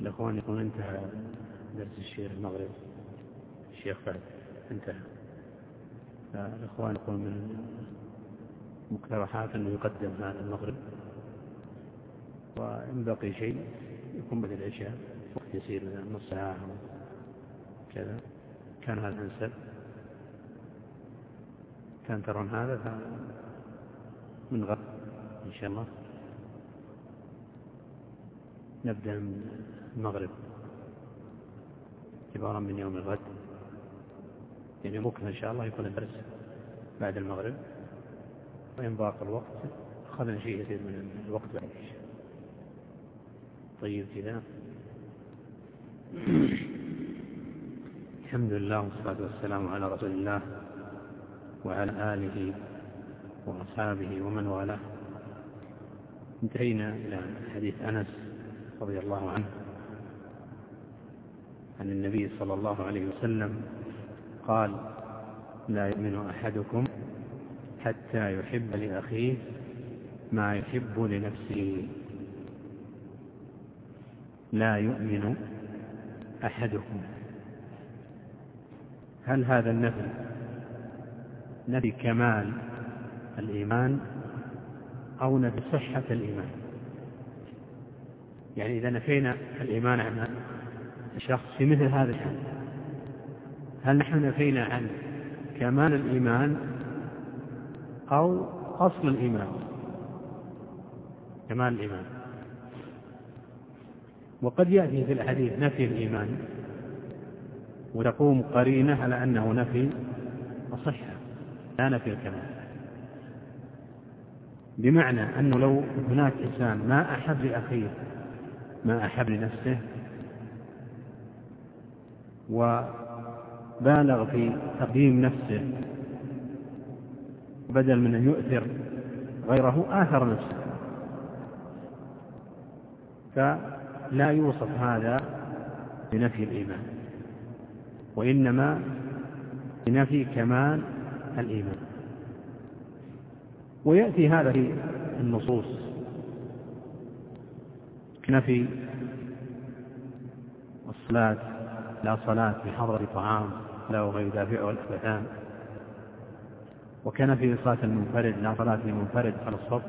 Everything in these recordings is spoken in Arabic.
الأخوان يقول انتهى درس الشيخ المغرب. الشيخ فهد انتهى. فالإخوان يقول من مقترحات أنه يقدم هذا المغرب. وإن بقي شيء يكون بعد العشاء وقت يسير نص ساعة أو كذا. كان هذا أنسب. كان ترون هذا فمن غد إن شاء الله نبدأ من المغرب اعتبارا من يوم الغد يعني بكرة إن شاء الله يكون الدرس بعد المغرب وإن ضاق الوقت أخذنا شيء يزيد من الوقت بعد طيب كذا. الحمد لله والصلاة والسلام على رسول الله وعلى آله وأصحابه ومن والاه. انتهينا إلى حديث أنس رضي الله عنه. عن النبي صلى الله عليه وسلم قال لا يؤمن أحدكم حتى يحب لأخيه ما يحب لنفسه. لا يؤمن أحدكم. هل هذا النفي نفي كمال الإيمان أو نفي صحة الإيمان؟ يعني إذا نفينا الإيمان عن الشخص في مثل هذا الحال. هل نحن نفينا عن كمال الإيمان أو أصل الإيمان؟ كمال الإيمان. وقد يأتي في الحديث نفي الإيمان وتقوم قرينة على أنه نفي الصحة لا نفي الكمال. بمعنى أنه لو هناك إنسان ما أحب لأخيه ما أحب لنفسه وبالغ في تقديم نفسه بدل من أن يؤثر غيره آثر نفسه. فلا يوصف هذا بنفي الإيمان وإنما بنفي كمال الإيمان. ويأتي هذا في النصوص نفي الصلاة لا صلاة بحضرة طعام لا وهو يدافعه الأبدان وكان في صلاة المنفرد لا صلاة لمنفرد على الصف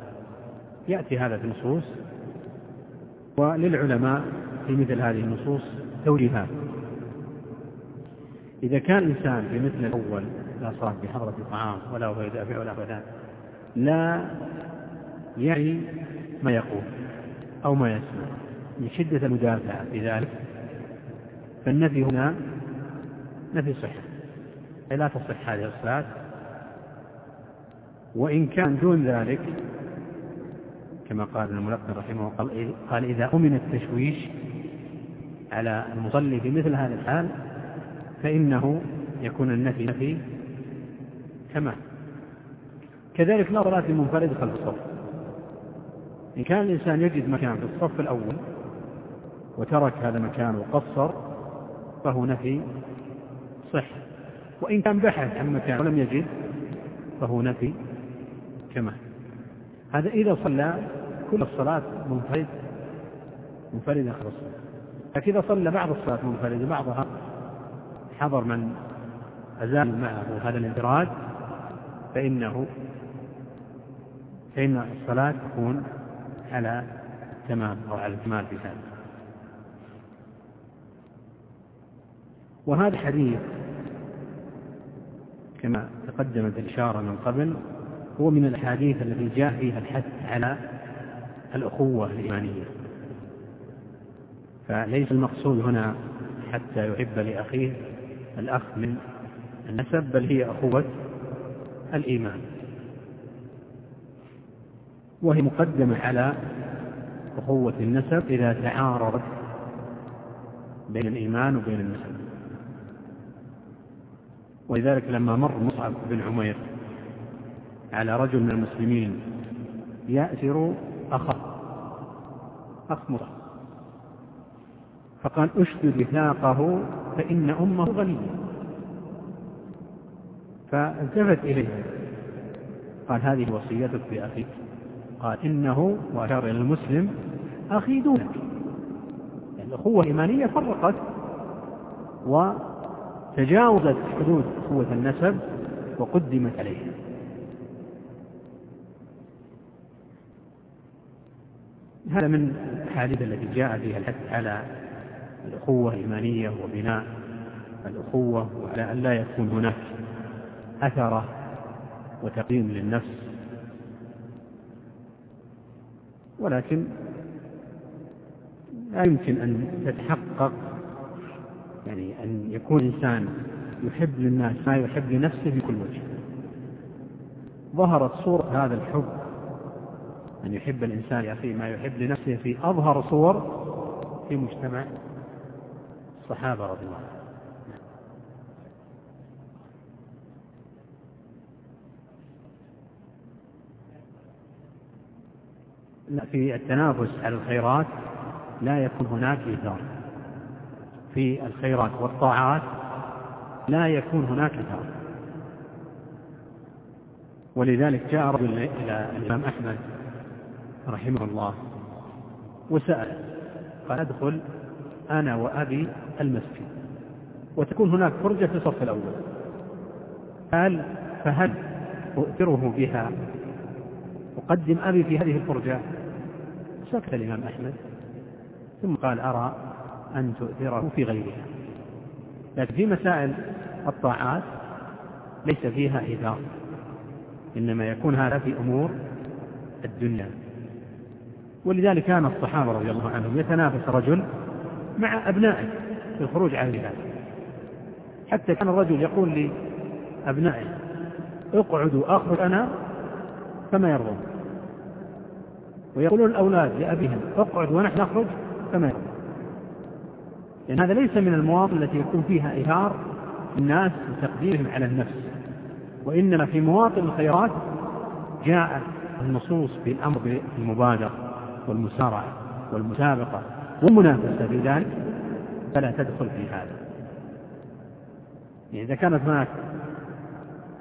يأتي هذا في النصوص وللعلماء في مثل هذه النصوص توجيهات إذا كان الإنسان في مثل الأول لا صلاة بحضرة طعام ولا وهو يدافع ولا أبدان لا يعي ما يقول أو ما يسمع من شدة المدافعة في ذلك. فالنفي هنا نفي صحة أي لا تصح هذه الصلاة وإن كان دون ذلك كما قال الملقن رحمه الله قال إذا أمن التشويش على المصلي في مثل هذا الحال فإنه يكون النفي نفي كمال كذلك لا صلاة المنفرد خلف الصف. إن كان الإنسان يجد مكان في الصف الأول وترك هذا المكان وقصر فهو نفي صح وإن كان بحث عن مكان ولم يجد فهو نفي كمال هذا إذا صلى كل الصلاة منفرد منفردا خلف الصف لكن إذا صلى بعض الصلاة منفرد وبعضها حضر من أزال معه هذا الانفراد فإنه فإن الصلاة تكون على تمام أو على الكمال في هذا وهذا الحديث كما تقدمت الإشارة من قبل هو من الأحاديث التي جاء فيها الحث على الأخوة الإيمانية. فليس المقصود هنا حتى يحب لأخيه الأخ من النسب بل هي أخوة الإيمان. وهي مقدمة على أخوة النسب إذا تعارضت بين الإيمان وبين النسب. ولذلك لما مر مصعب بن عمير على رجل من المسلمين يأسر أخاه أخ مصعب فقال أشدد وثاقه فإن أمه غنية فالتفت إليه قال هذه وصيتك بأخيك قال إنه وأشار إلى المسلم أخي دونك. الأخوة الإيمانية فرقت وتجاوزت حدود أخوة النسب وقدمت عليها. هذا من الأحاديث التي جاء فيها الحث على الأخوة الإيمانية وبناء الأخوة وعلى أن لا يكون هناك أثرة وتقييم للنفس. ولكن لا يمكن أن تتحقق يعني أن يكون إنسان يحب للناس ما يحب لنفسه في كل وجه. ظهرت صورة هذا الحب أن يحب الإنسان لأخيه ما يحب لنفسه في أظهر صور في مجتمع الصحابة رضي الله عنهم. في التنافس على الخيرات لا يكون هناك إيثار. في الخيرات والطاعات لا يكون هناك إيثار ولذلك جاء رجل إلى الإمام أحمد رحمه الله وسأل قال أدخل أنا وأبي المسجد. وتكون هناك فرجة في الصف الأول. قال فهل أؤثره بها؟ أقدم أبي في هذه الفرجة. سكت الإمام أحمد. ثم قال أرى أن تؤثره في غيرها. لكن في مسائل الطاعات ليس فيها إيثار إنما يكون هذا في أمور الدنيا. ولذلك كان الصحابة رضي الله عنهم يتنافس رجل مع أبنائه في الخروج على الجهاد حتى كان الرجل يقول لأبنائه اقعدوا أخرج أنا فما يرضون. ويقولون الأولاد لأبيهم اقعد ونحن نخرج كما يقول لأن هذا ليس من المواطن التي يكون فيها إثار الناس وتقديرهم على النفس وإنما في مواطن الخيرات جاءت النصوص بالأمر بالمبادرة والمسارعة والمسابقة والمنافسة في ذلك فلا تدخل في هذا. يعني إذا كانت هناك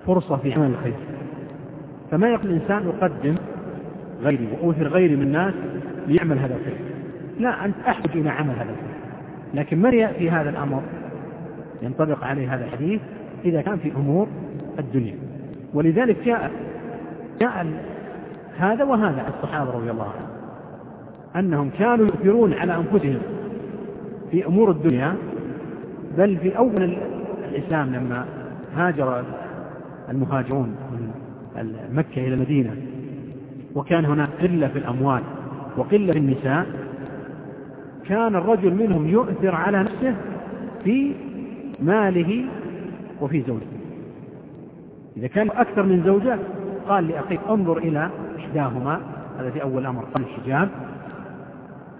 فرصة في عمل الخير فما يقول الإنسان أقدم غيري وأوثر غيري من الناس ليعمل هذا الخير. لا أنت أحوج إلى عمل هذا الخير. لكن من يأتي هذا الأمر؟ ينطبق عليه هذا الحديث إذا كان في أمور الدنيا. ولذلك جاء جاء هذا وهذا الصحابة رضي الله عنهم. أنهم كانوا يؤثرون على أنفسهم في أمور الدنيا بل في أول الإسلام لما هاجر المهاجرون من مكة إلى المدينة وكان هناك قلة في الأموال وقلة في النساء كان الرجل منهم يؤثر على نفسه في ماله وفي زوجته. إذا كان أكثر من زوجة قال لأخيه انظر إلى إحداهما هذا في أول أمر قال الحجاب.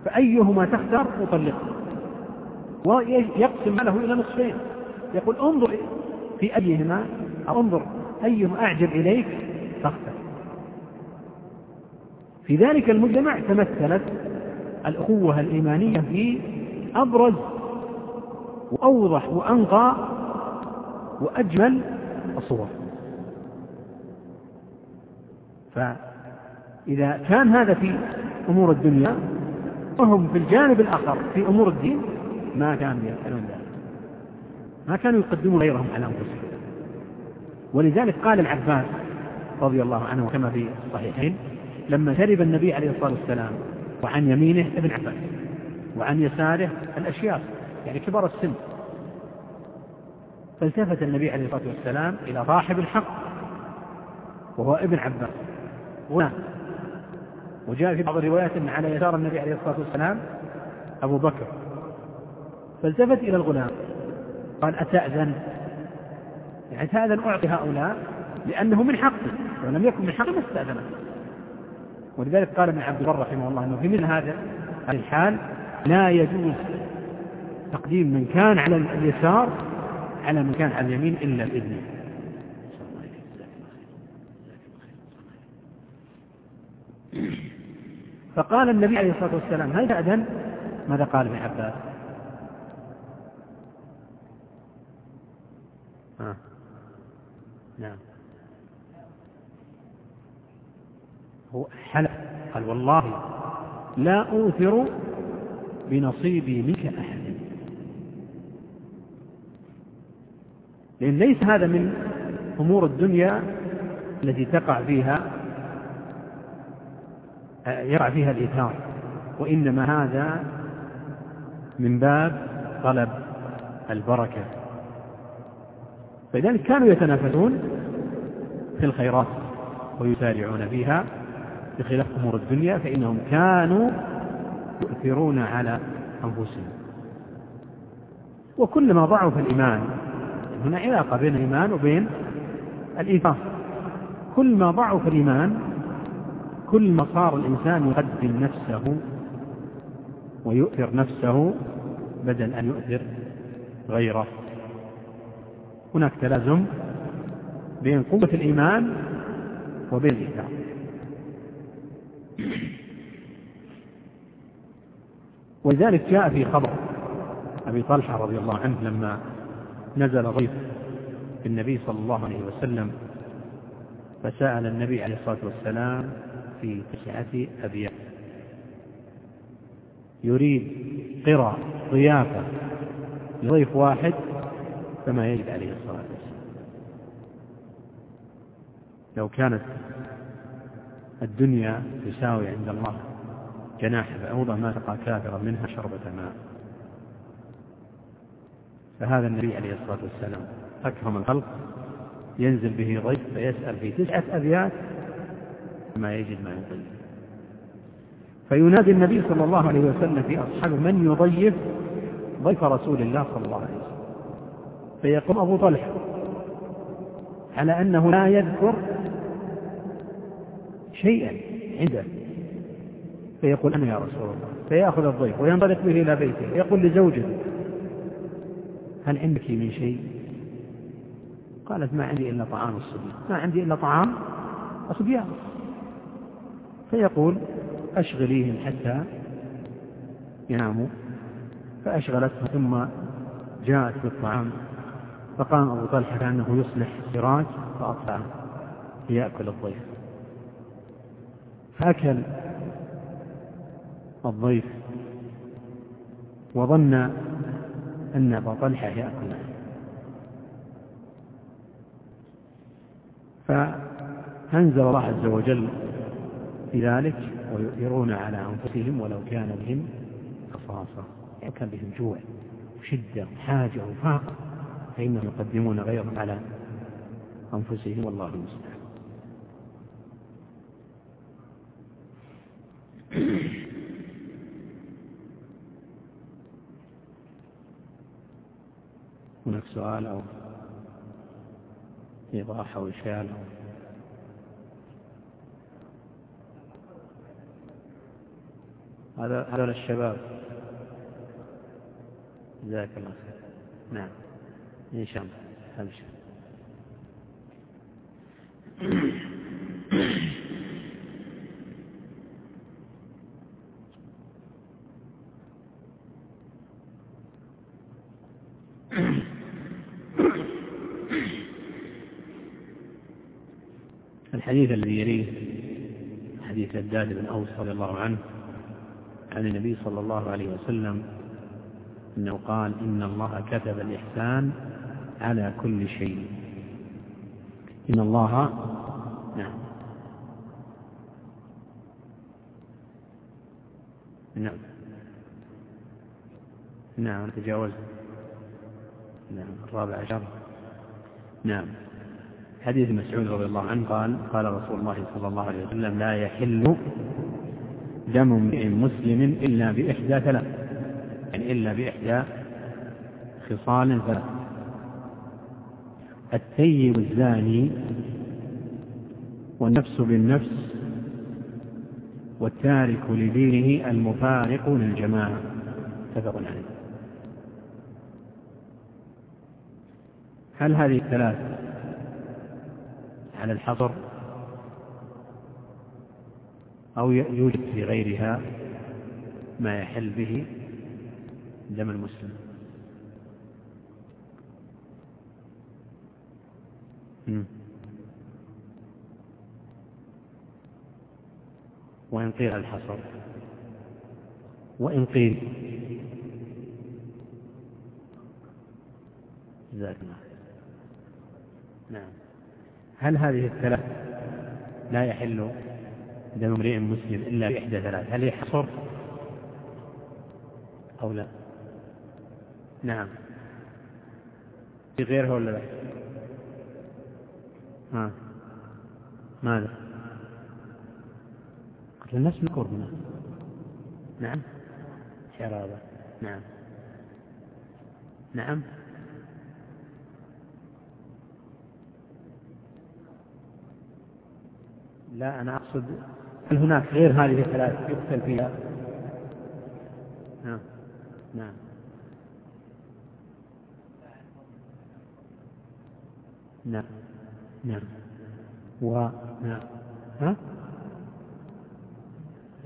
فأيهما تختار؟ أطلقه. ويقسم ماله إلى نصفين. يقول انظر في أيهما أو انظر أيهما أعجب إليك فاختر. في ذلك المجتمع تمثلت الأخوة الإيمانية في أبرز وأوضح وأنقى وأجمل الصور. فإذا كان هذا في أمور الدنيا وهم في الجانب الآخر في أمور الدين ما كانوا يفعلون ذلك. ما كانوا يقدمون غيرهم على أنفسهم. ولذلك قال العباس رضي الله عنه كما في الصحيحين لما شرب النبي عليه الصلاة والسلام وعن يمينه ابن عباس وعن يساره الأشياخ يعني كبار السن. فالتفت النبي عليه الصلاة والسلام إلى صاحب الحق وهو ابن عباس. غلام وجاء في بعض الروايات أن على يسار النبي عليه الصلاة والسلام أبو بكر. فالتفت إلى الغلام قال أتأذن؟ يعني تأذن أعطي هؤلاء لأنه من حقه ولم يكن من حقه ما استأذنه ولذلك قال ابن عبد البر رحمه الله إنه في مثل هذا الحال لا يجوز تقديم من كان على اليسار على من كان على اليمين إلا باذنه. فقال النبي عليه الصلاة والسلام هل تأذن؟ ماذا قال ابن عباس؟ آه. نعم هو حلف. قال والله لا أوثر بنصيبي منك أحد. لأن ليس هذا من أمور الدنيا التي تقع فيها يقع فيها الإيثار. وإنما هذا من باب طلب البركة. فلذلك كانوا يتنافسون في الخيرات ويسارعون فيها بخلاف أمور الدنيا فإنهم كانوا يؤثرون على أنفسهم. وكلما ضعف الإيمان هنا علاقة بين الإيمان وبين الإيثار. كل ما ضعف الإيمان كل ما صار الإنسان يقدم نفسه ويؤثر نفسه بدل أن يؤثر غيره. هناك تلازم بين قوة الإيمان وبين الإيثار. ولذلك جاء في خبر أبي طلحة رضي الله عنه لما نزل ضيف النبي صلى الله عليه وسلم فسأل النبي عليه الصلاة والسلام في تسعة أبيات. يريد قرى ضيافة لضيف واحد فما يجب عليه الصلاة والسلام. لو كانت الدنيا تساوي عند الله جناح بعوضة ما تقع كافرا منها شربة ماء. فهذا النبي عليه الصلاة والسلام أكرم الخلق ينزل به ضيف فيسأل في تسعة أبيات ما يجد ما يضيف فينادي النبي صلى الله عليه وسلم في أصحابه من يضيف ضيف رسول الله صلى الله عليه وسلم. فيقوم أبو طلحة على أنه لا يذكر شيئا عنده. فيقول أنا يا رسول الله فيأخذ الضيف وينطلق به إلى بيته يقول لزوجته هل عندك من شيء؟ قالت ما عندي إلا طعام الصبيان. ما عندي إلا طعام الصبيان. فيقول أشغليهم حتى يناموا فأشغلتها ثم جاءت بالطعام فقام أبو طلحة كأنه يصلح سراج فأطفأه ليأكل الضيف. فأكل الضيف وظن أن أبا طلحة يأكل فأنزل الله عز وجل في ذلك ويؤثرون على أنفسهم ولو كان بهم خصاصة يعني كان بهم جوع وشدة وحاجة وفاقة فإنهم يقدمون غيرهم على أنفسهم والله المستعان. هناك سؤال أو إيضاح أو إشكال أو هذا هذول الشباب. جزاك الله خير. نعم. إن شاء الله. الحديث الذي يليه حديث الداد بن أوس رضي الله عنه عن النبي صلى الله عليه وسلم أنه قال إن الله كتب الإحسان على كل شيء. إن الله نعم. نعم. نعم تجاوزت نعم الرابع عشر. نعم. حديث مسعود رضي الله عنه قال قال رسول الله صلى الله عليه وسلم لا يحل دم امرئ مسلم إلا بإحدى ثلاث. يعني إلا بإحدى خصال ثلاث. الثيب الزاني والنفس بالنفس والتارك لدينه المفارق للجماعة. متفق عليه. هل هذه الثلاث على الحظر أو يوجد في غيرها ما يحل به دم المسلم. وإن قيل الحصر وإن قيل جزاك الله. نعم. هل هذه الثلاث لا يحل دم امرئ مسلم إلا بإحدى ثلاث؟ هل هي حصر أو لا؟ نعم. في غيرها ولا لا؟ ها. ماذا؟ قتل النفس مذكور هنا نعم. حرابة نعم. نعم. لا أنا أقصد هل هناك غير هذه الثلاث يقتل فيها؟ نعم. نعم. نعم. نعم. و نعم. ها؟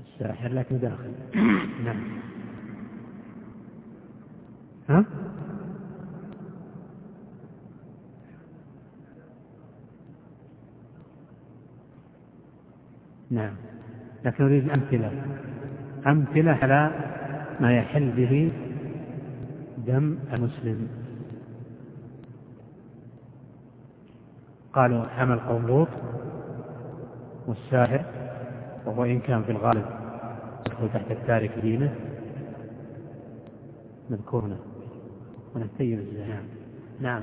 الساحر لكن داخل. نعم. ها؟ نعم. لكن أريد أمثلة. أمثلة على ما يحل به دم المسلم. قالوا حمل قوم لوط والساحر وهو إن كان في الغالب يدخل تحت التارك دينه مذكورنا. ونتيم الزهام. نعم.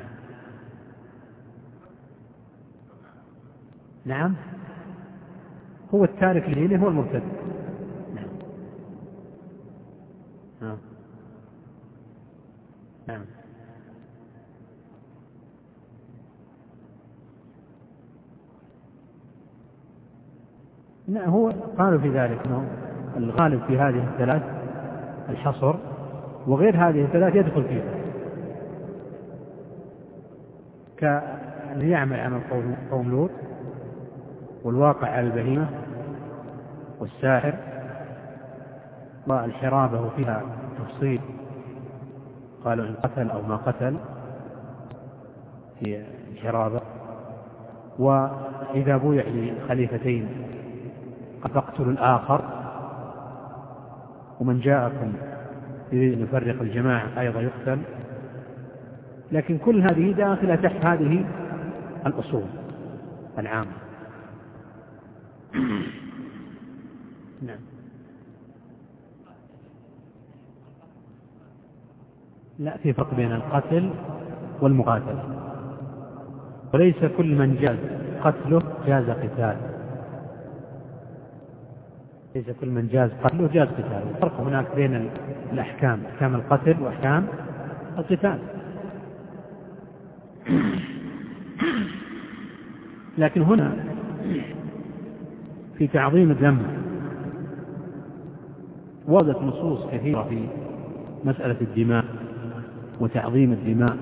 نعم. هو التارك لدينه هو المرتد. نعم. نعم. نعم. نعم هو قالوا في ذلك إنه الغالب في هذه الثلاث الحصر وغير هذه الثلاث يدخل فيها كأن يعمل عمل قوم لوط. والواقع على البهيمة والساحر والحرابة وفيها تفصيل قالوا إن قتل أو ما قتل في الحرابة وإذا بويع لخليفتين قد تقتل الآخر ومن جاءكم يريد أن يفرق الجماعة أيضا يقتل. لكن كل هذه داخلة تحت هذه الأصول العامة. نعم. لا في فرق بين القتل والمقاتلة وليس كل من جاز قتله جاز قتاله. ليس كل من جاز قتله جاز قتاله. الفرق هناك بين الأحكام أحكام القتل وأحكام القتال. لكن هنا في تعظيم الذنب وردت نصوص كثيرة في مسألة الدماء وتعظيم الدماء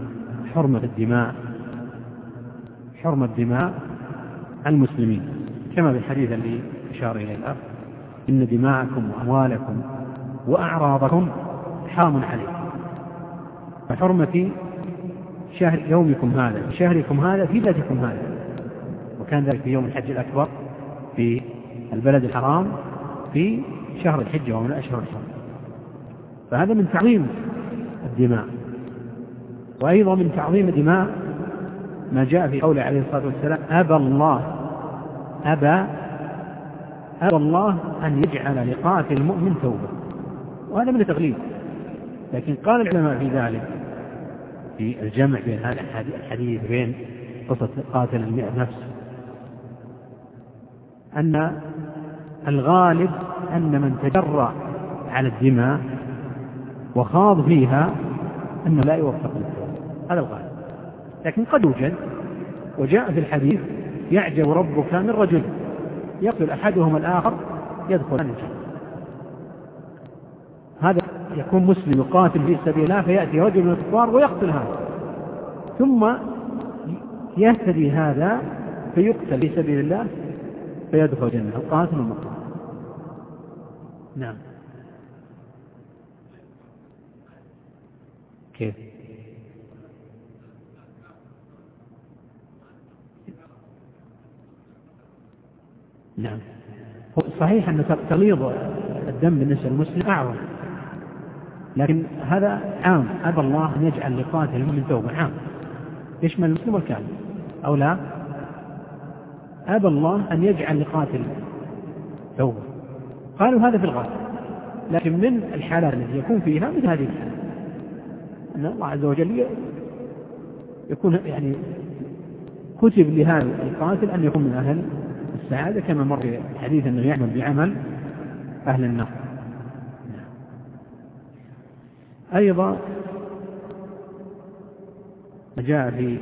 حرمة الدماء حرمة دماء المسلمين. كما في الحديث الذي أشار إليه الأخ إن دماءكم وأموالكم وأعراضكم حرام عليكم. فحرمة شهر يومكم هذا شهركم هذا في بلدكم هذا. وكان ذلك في يوم الحج الأكبر في البلد الحرام في شهر الحجة ومن أشهر الحرم فهذا من تعظيم الدماء. وأيضا من تعظيم دماء ما جاء في قوله عليه الصلاة والسلام أبى الله أبى أبى الله أن يجعل لقاتل المؤمن توبة. وهذا من التغليب لكن قال العلماء في ذلك في الجمع بين هذا الحديث بين قصة قاتل المئة نفس أن الغالب أن من تجرأ على الدماء وخاض فيها أنه لا يوفق للتوبة هذا الغالب. لكن قد يوجد وجاء في الحديث يعجب ربك من رجل يقتل أحدهما الآخر يدخل الجنة. هذا يكون مسلم يقاتل في سبيل الله فيأتي رجل من الكفار ويقتل هذا. ثم يهتدي هذا فيقتل في سبيل الله فيدخل الجنة. القاتل والمقتول. نعم. كيف؟ نعم. صحيح أن تغليظ الدم بالنسبة للمسلم أعظم. لكن هذا عام. أبى الله أن يجعل لقاتل المؤمن توبة عام. يشمل المسلم والكافر. أو لا؟ أبى الله أن يجعل لقاتل توبة. قالوا هذا في الغالب لكن من الحالات التي يكون فيها مثل هذه الحالة. أن الله عز وجل يكون يعني كتب لهذا القاتل أن يكون من أهل السعادة كما مر في الحديث أنه يعمل بعمل أهل النار. أيضا جاء في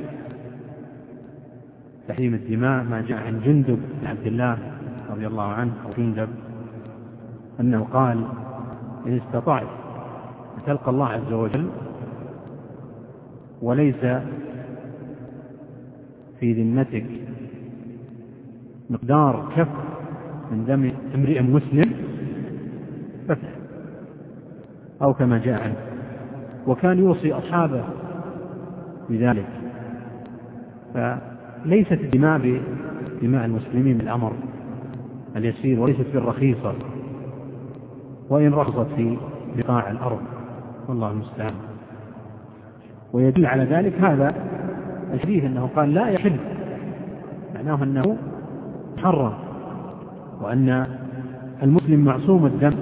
تحريم الدماء ما جاء عن جندب بن عبد الله رضي الله عنه أو جندب أنه قال إن استطعت تلقى الله عز وجل وليس في ذمتك مقدار كف من دم امرئ مسلم فتح أو كما جاء عنه. وكان يوصي أصحابه بذلك. فليست الدماء بدماء المسلمين بالأمر اليسير وليست بالرخيصة. وإن رخصت في بقاع الأرض. والله المستعان. ويدل على ذلك هذا الحديث أنه قال لا يحل. معناه أنه محرم وأن المسلم معصوم الدم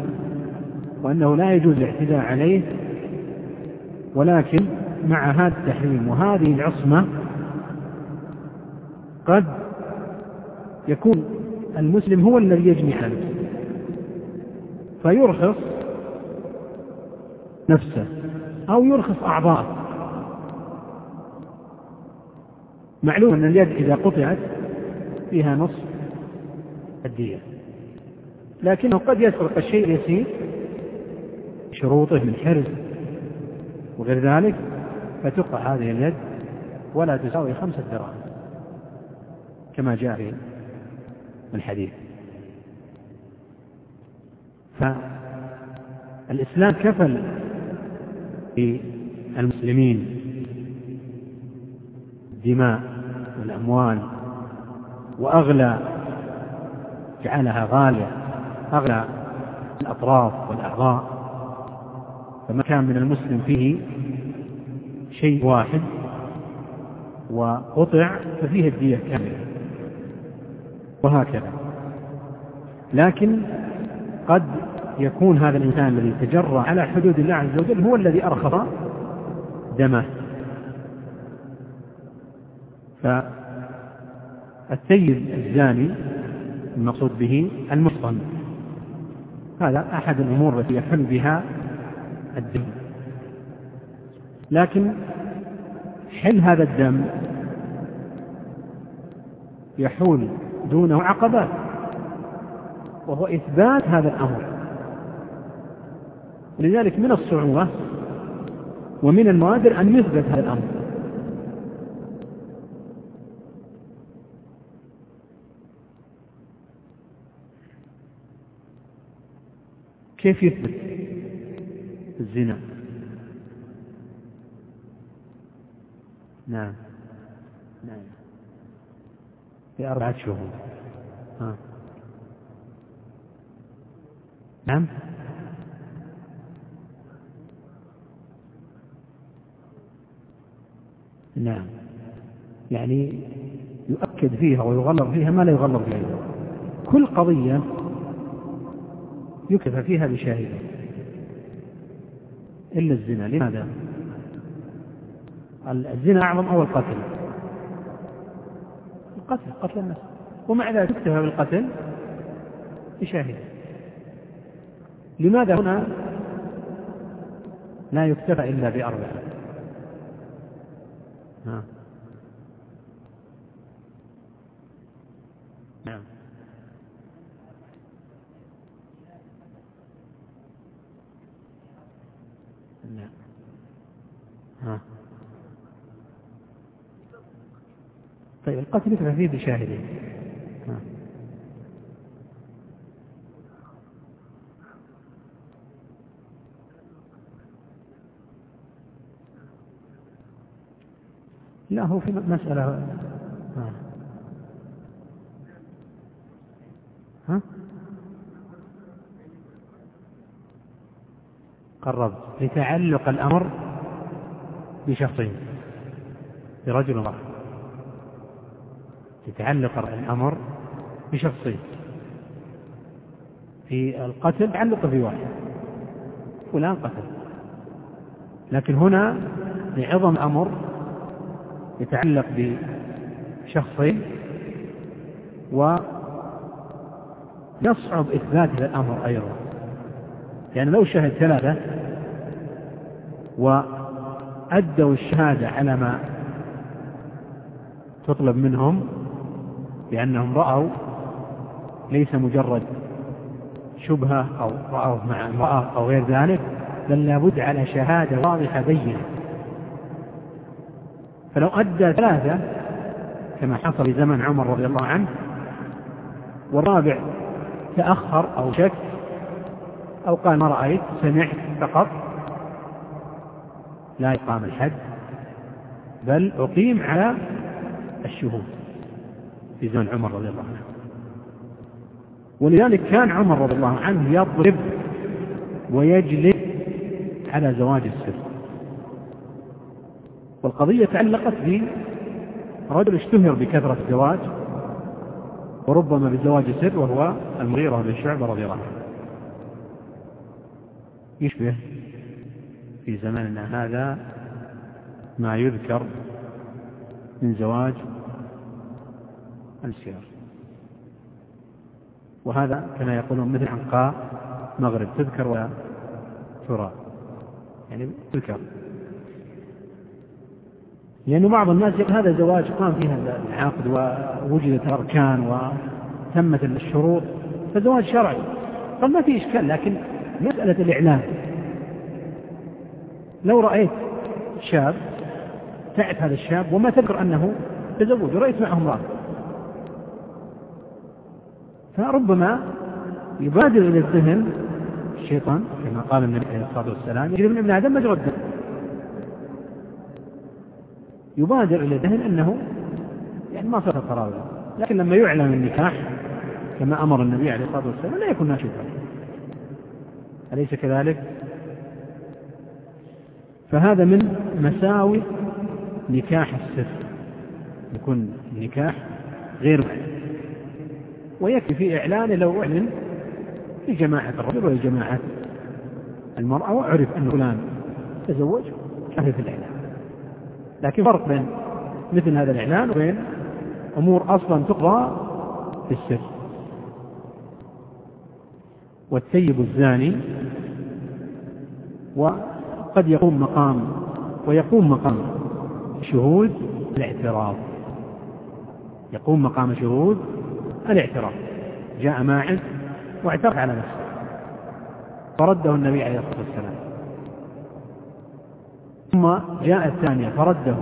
وأنه لا يجوز الاعتداء عليه. ولكن مع هذا التحريم وهذه العصمة قد يكون المسلم هو الذي يجني على نفسه فيرخص نفسه أو يرخص أعضاءه. معلوم أن اليد إذا قطعت فيها نصف الدية. لكنه قد يسرق الشيء اليسير شروطه من حرز. وغير ذلك فتقطع هذه اليد ولا تساوي خمسة دراهم كما جاء في الحديث. فالإسلام كفل للمسلمين الدماء والأموال وأغلى جعلها غالية أغلى الأطراف والأعضاء. فما كان من المسلم فيه شيء واحد وقطع ففيه الدية كاملة وهكذا. لكن قد يكون هذا الإنسان الذي تجرى على حدود الله عز وجل هو الذي أرخص دمه. فالسيد الزاني المقصود به المحصن. هذا أحد الأمور التي يحل بها الدم. لكن حل هذا الدم يحول دونه عقبات وهو إثبات هذا الأمر. لذلك من الصعوبة ومن الموادر أن يثبت هذا الأمر. كيف يثبت؟ الزنا. نعم. نعم. في أربعة شهور. ها. نعم. نعم. يعني يؤكد فيها ويغلظ فيها ما لا يغلظ فيها. كل قضية يكتفى فيها بشاهدين إلا الزنا. لماذا؟ الزنا أعظم أو القتل؟ القتل قتل النفس ومع ذلك يكتفى بالقتل بشاهد. لماذا هنا لا يكتفى إلا بأربعة؟ نعم. نعم. نعم. ها. طيب القتل يكتفى فيه بشاهدين ها. هو في مسألة. ها؟ قربت. لتعلق الأمر بشخصين. برجل واحد يتعلق الأمر بشخصين. في القتل تعلق في واحد. فلان قتل. لكن هنا لعظم أمر يتعلق بشخصين ويصعب إثبات هذا الأمر أيضا. يعني لو شهد ثلاثة وأدوا الشهادة على ما تطلب منهم لأنهم رأوا ليس مجرد شبهة أو رأوا مع امرأة أو غير ذلك بل لابد على شهادة واضحة بينة. فلو أدى ثلاثة كما حصل في زمن عمر رضي الله عنه والرابع تأخر أو شك أو قال ما رأيت سمعت فقط لا يقام الحد بل أقيم على الشهود في زمن عمر رضي الله عنه. ولذلك كان عمر رضي الله عنه يضرب ويجلد على زواج السر. والقضية تعلقت برجل اشتهر بكثرة الزواج وربما بزواج السر وهو المغيرة بن شعبة رضي الله عنه. يشبه في زماننا هذا ما يذكر من زواج السيار وهذا كما يقولون مثل عنقاء مغرب تذكر ولا ترى؟ يعني تذكر. لأنه بعض الناس يقول هذا زواج قام فيها العقد ووجدت الأركان وتمت الشروط فزواج شرعي. قال ما في إشكال لكن مسألة الإعلان لو رأيت شاب تعرف هذا الشاب وما تذكر أنه تزوج ورأيت معه امرأة. فربما يبادر إلى الذهن الشيطان كما قال النبي عليه الصلاة والسلام يجري من ابن آدم مجرى الدم يبادر إلى الذهن أنه يعني ما صار قرار. لكن لما يعلن النكاح كما أمر النبي عليه الصلاة والسلام لا يكون ناشفا أليس كذلك؟ فهذا من مساوئ نكاح السر يكون النكاح غير معلن ويكفي في إعلانه لو أعلن لجماعة الرجل ولجماعة المرأة وعرف أن فلان تزوج كفي في الإعلان. لكن فرق بين مثل هذا الإعلان وبين أمور أصلا تقضى في السر. والثيب الزاني وقد يقوم مقام ويقوم مقام شهود الاعتراف يقوم مقام شهود الاعتراف جاء ماعز واعترف على نفسه. فرده النبي عليه الصلاة والسلام. ثم جاء الثانية فرده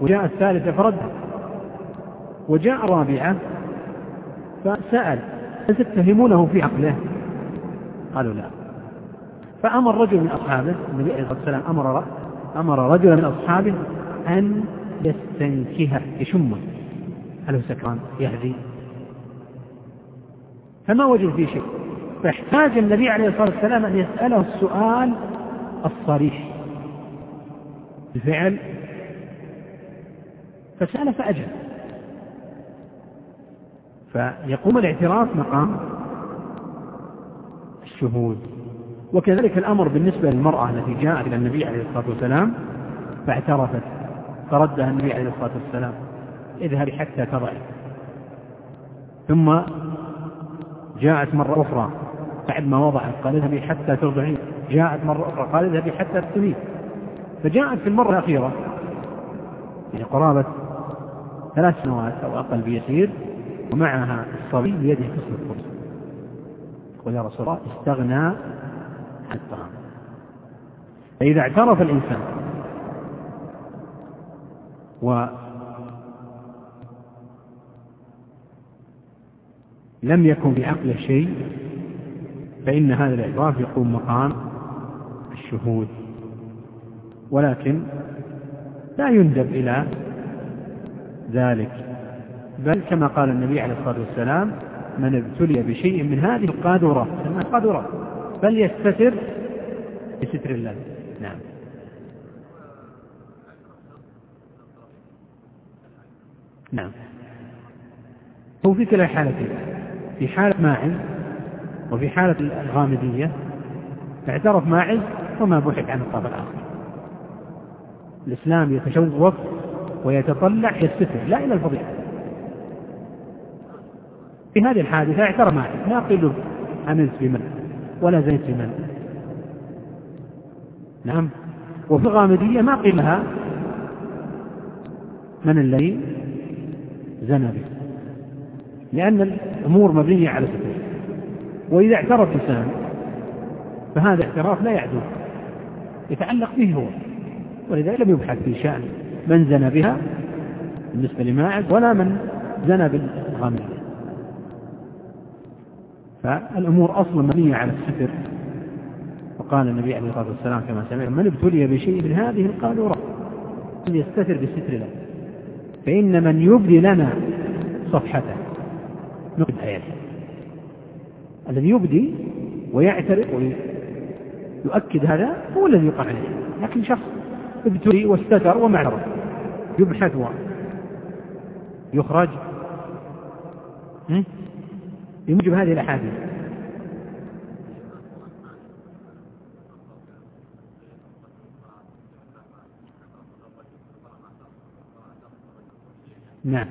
وجاء الثالثة فرده وجاء الرابعة فسأل هل تتهمونه في عقله؟ قالوا لا. فأمر رجل من أصحابه النبي عليه الصلاة والسلام أمر أمر رجلا من أصحابه أن يستنكهه يشمه. هل هو سكران؟ يهدي. فما وجد فيه شيء. فاحتاج النبي عليه الصلاة والسلام أن يسأله السؤال الصريح. الفعل فسأل فأجاب فيقوم الاعتراف مقام الشهود. وكذلك الأمر بالنسبة للمرأة التي جاءت إلى النبي عليه الصلاة والسلام فاعترفت فردها النبي عليه الصلاة والسلام. اذهبي حتى تضعي ثم جاءت مرة أخرى بعد ما وضعت قال اذهبي حتى ترضعين. جاءت مرة أخرى قال اذهبي حتى تسلمين فجاءت في المرة الأخيرة. يعني قرابة ثلاث سنوات أو أقل بيسير ومعها الصبي بيده قسم الخبز يقول يا رسول الله استغنى عن الطعام. فإذا اعترف الإنسان و لم يكن في عقله شيء فإن هذا الإعتراف يقوم مقام الشهود. ولكن لا يندب إلى ذلك. بل كما قال النبي عليه الصلاة والسلام من ابتلي بشيء من هذه القاذورات سماها قاذورات فليستتر بستر الله. نعم. نعم. هو في كلا الحالتين في حالة ماعز وفي حالة الغامدية اعترف ماعز وما بحث عن الطرف الآخر الإسلام يتشوق ويتطلع يستتر لا إلى الفضيحة. في هذه الحادثة اعترف ماعز ما قيل عملت بمن ولا زيت بمن. نعم. وفي الغامدية ما قيل لها من الذي زنى به. لأن الأمور مبنية على ستر. وإذا اعترف إنسان فهذا اعتراف لا يعدو يتعلق به هو. ولذلك لم يبحث في شأن من زنى بها بالنسبة لماعز ولا من زنى بالغامدية فالأمور أصلا مبنية على الستر. وقال النبي عليه الصلاة والسلام كما سمعنا من ابتلي بشيء من هذه القالورة يستتر بالستر له. فإن من يبدي لنا صفحته نقد حياته. الذي يبدي ويعترف ويؤكد هذا هو الذي يقع عليه. لكن شخص ابتلي واستتر وما اعترف يبحث ويخرج بموجب هذه الأحاديث. نعم.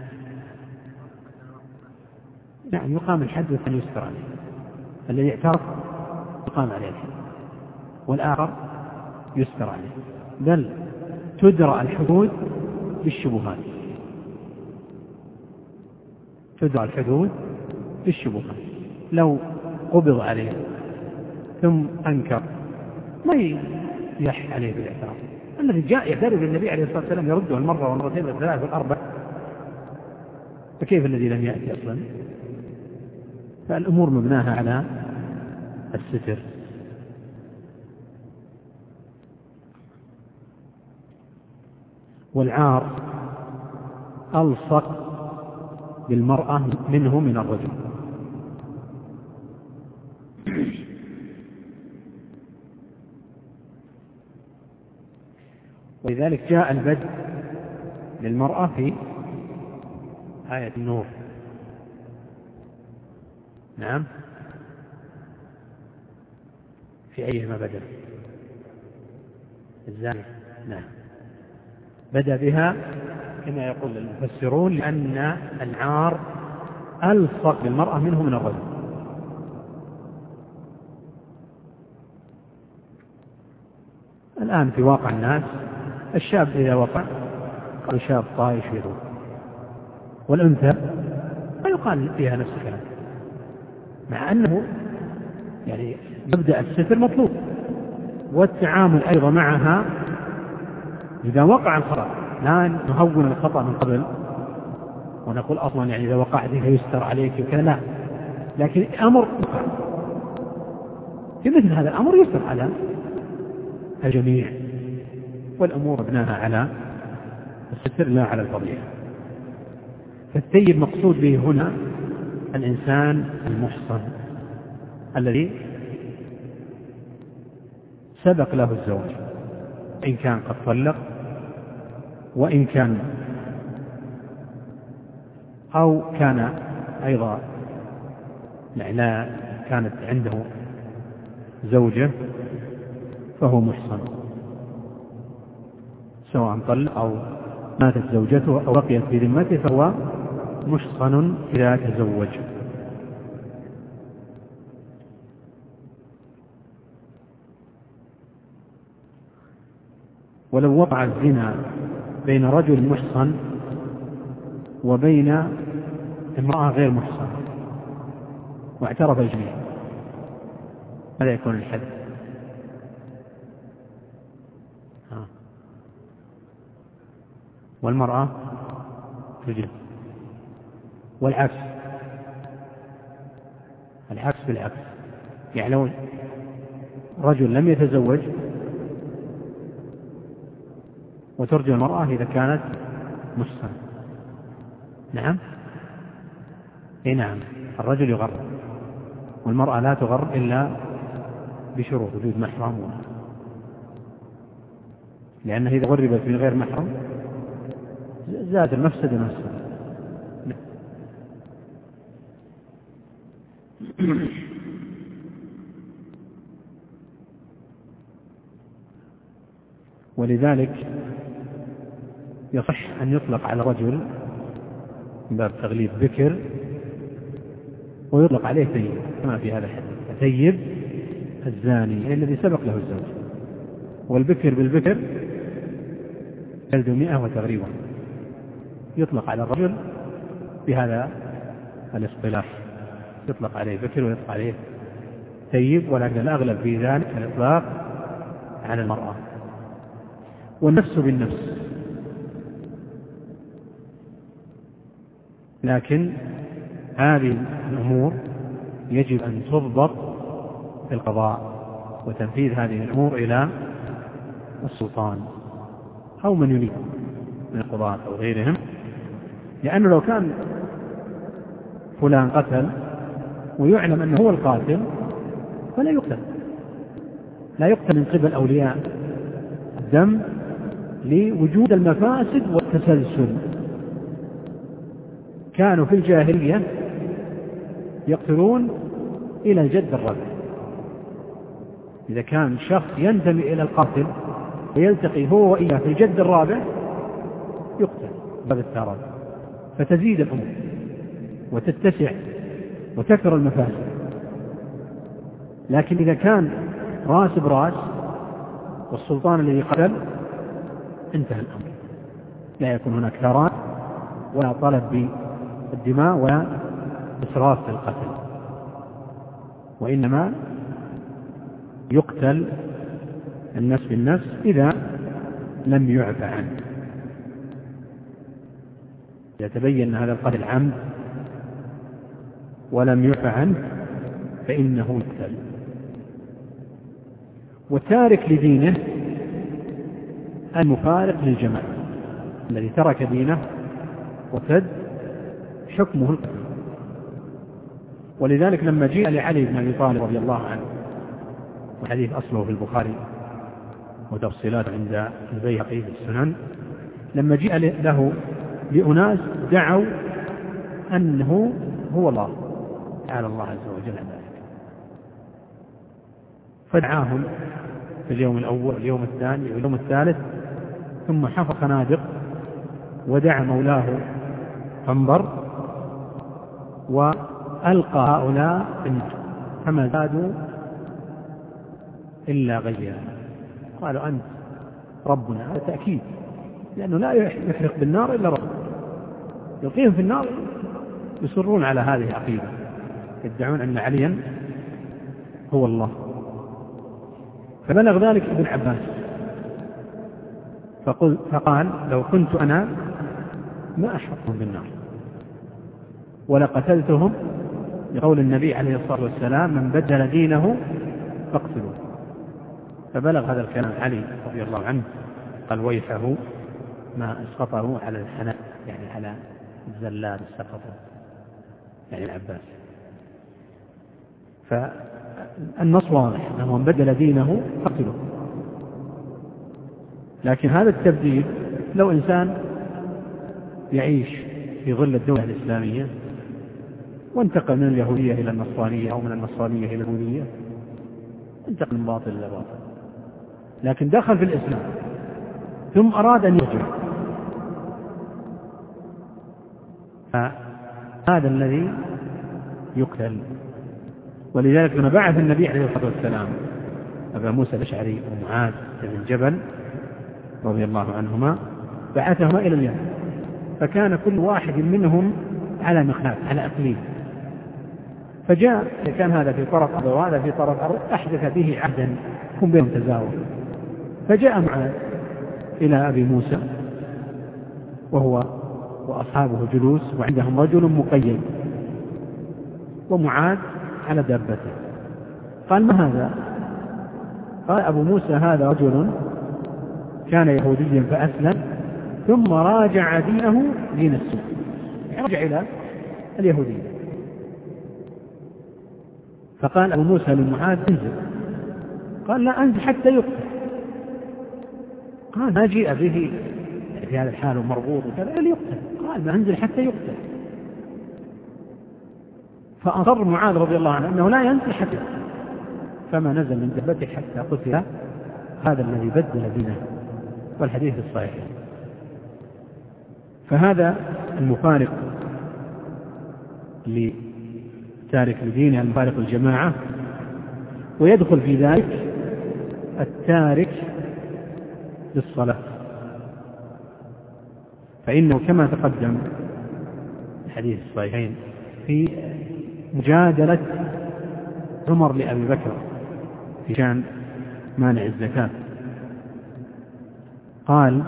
نعم يقام الحد والثاني يستر عليه. الذي اعترف يقام عليه الحد. والآخر يستر عليه. بل تدرى الحدود بالشبهات. تدرى الحدود بالشبهات. لو قبض عليه ثم أنكر ما يلح عليه بالاعتراف. الذي جاء يعترف النبي عليه الصلاة والسلام يرده المرة والمرتين والثلاث والأربع. فكيف الذي لم يأتي أصلا؟ فالأمور مبناها على الستر. والعار ألصق بالمرأة منه من الرجل. ولذلك جاء البدء للمرأة في آية النور. نعم. في أيهما بدأ؟ الزانية. نعم. بدأ بها كما يقول المفسرون لأن العار ألصق بالمرأة منه من الرجل. الآن في واقع الناس الشاب إذا وقع قال شاب طايش يروح والأنثى ما يقال فيها نفس الكلام. مع أنه يعني مبدأ الستر مطلوب. والتعامل أيضا معها إذا وقع الخطأ لا نهون الخطأ من قبل ونقول أصلا يعني إذا وقعت فيستر عليك وكذا لا. لكن أمر في مثل هذا الأمر يستر على الجميع والأمور مبناها على الستر لا على الفضيحة فالثيب مقصود به هنا الإنسان المحصن الذي سبق له الزواج إن كان قد طلق وإن كان أو كان أيضا لا كانت عنده زوجة فهو محصن. سواء طلق أو ماتت زوجته أو بقيت في ذمته فهو محصن إذا تزوج. ولو وقع الزنا بين رجل محصن وبين امرأة غير محصنة. واعترف الجميع. ماذا يكون الحد؟ والمرأة تجلد والعكس. العكس بالعكس. يعني لو رجل لم يتزوج وترجم المرأة إذا كانت مسلمة. نعم؟ إي نعم. الرجل يغر والمرأة لا تغر إلا بشروط وجود محرم. لأنه إذا غربت من غير محرم زاد المفسدة نفسها نعم. ولذلك يصح أن يطلق على رجل من باب تغليب بكر ويطلق عليه ثيب كما في هذا الحديث. ثيب الزاني يعني الذي سبق له الزوج. والبكر بالبكر جلد مئة وتغريبا. يطلق على الرجل بهذا الاصطلاح. يطلق عليه بكر ويطلق عليه ثيب ولكن الأغلب في ذلك الإطلاق على المرأة. والنفس بالنفس. لكن هذه الأمور يجب أن تضبط في القضاء وتنفيذ هذه الأمور إلى السلطان أو من يريد من القضاة أو غيرهم. لأنه لو كان فلان قتل ويعلم أنه هو القاتل فلا يقتل. لا يقتل من قبل أولياء الدم لوجود المفاسد والتسلسل. كانوا في الجاهلية يقتلون إلى الجد الرابع إذا كان شخص ينتمي إلى القاتل ويلتقي هو وإياه في الجد الرابع يقتل باب الثارات فتزيد الأمور وتتسع وتكثر المفاسد. لكن إذا كان راس براس والسلطان الذي قتل انتهى الأمر. لا يكون هناك ثارات ولا طلب بالدماء ولا إسراف في القتل وإنما يقتل النفس بالنفس إذا لم يعفى عنه. إذا تبين هذا القتل عمد ولم يعفى عنه فإنه يقتل. والتارك لدينه المفارق للجماعة الذي ترك دينه وفد حكمه. ولذلك لما جيء لعلي بن أبي طالب رضي الله عنه وحديث أصله في البخاري وتفصيلات عند البيهقي في السنن لما جيء له بأناس دعوا أنه هو الله تعالى الله عز وجل ذلك. فدعاهم في اليوم الأول واليوم الثاني واليوم الثالث ثم حفر خنادق ودعا مولاه فانبر وألقى هؤلاء فما زادوا إلا غيا قالوا أنت ربنا هذا تأكيد لأنه لا يحرق بالنار إلا رب يلقيهم في النار يصرون على هذه العقيدة يدعون أن عليا هو الله. فبلغ ذلك ابن عباس. فقل فقال لو كنت أنا ما أشركهم بالنار. ولقتلتهم لقول النبي عليه الصلاة والسلام من بدل دينه فاقتلوه. فبلغ هذا الكلام علي رضي الله عنه قال ويحه ما أسقطه على الحناء يعني على الزلات سقطه يعني العباس. فالنص واضح أنه من بدل دينه فاقتلوه. لكن هذا التبديل لو إنسان يعيش في ظل الدولة الإسلامية وانتقل من اليهودية إلى النصرانية أو من النصرانية إلى اليهودية. انتقل من باطل إلى باطل. لكن دخل في الإسلام. ثم أراد أن يرجع فهذا الذي يقتل. ولذلك لما بعث النبي عليه الصلاة والسلام أبا موسى الأشعري ومعاذ بن جبل رضي الله عنهما بعثهما إلى اليمن. فكان كل واحد منهم على مخلاف على إقليم. فجاء كان هذا في طرف أرض وهذا في طرف أرض أحدث به عهدا هم بينهم تزاور. فجاء معاذ إلى أبي موسى وهو وأصحابه جلوس وعندهم رجل مقيد ومعاذ على دابته. قال ما هذا؟ قال أبو موسى هذا رجل كان يهوديا فأسلم ثم راجع دينه دين السوء. يعني رجع إلى اليهودية. فقال أبو موسى لمعاذ انزل. قال لا أنزل حتى يقتل. قال ما جيء به في هذا الحال ومربوط وكذا إلا يقتل. قال ما أنزل حتى يقتل. فأصر معاذ رضي الله عنه أنه لا ينزل حتى فما نزل من دبته حتى قتل هذا الذي بدل دينه والحديث الصحيح. فهذا المفارق لتارك لدينه المفارق الجماعة. ويدخل في ذلك التارك للصلاة. فإنه كما تقدم الحديث الصحيحين في مجادلة عمر لأبي بكر في شأن مانع الزكاة. قال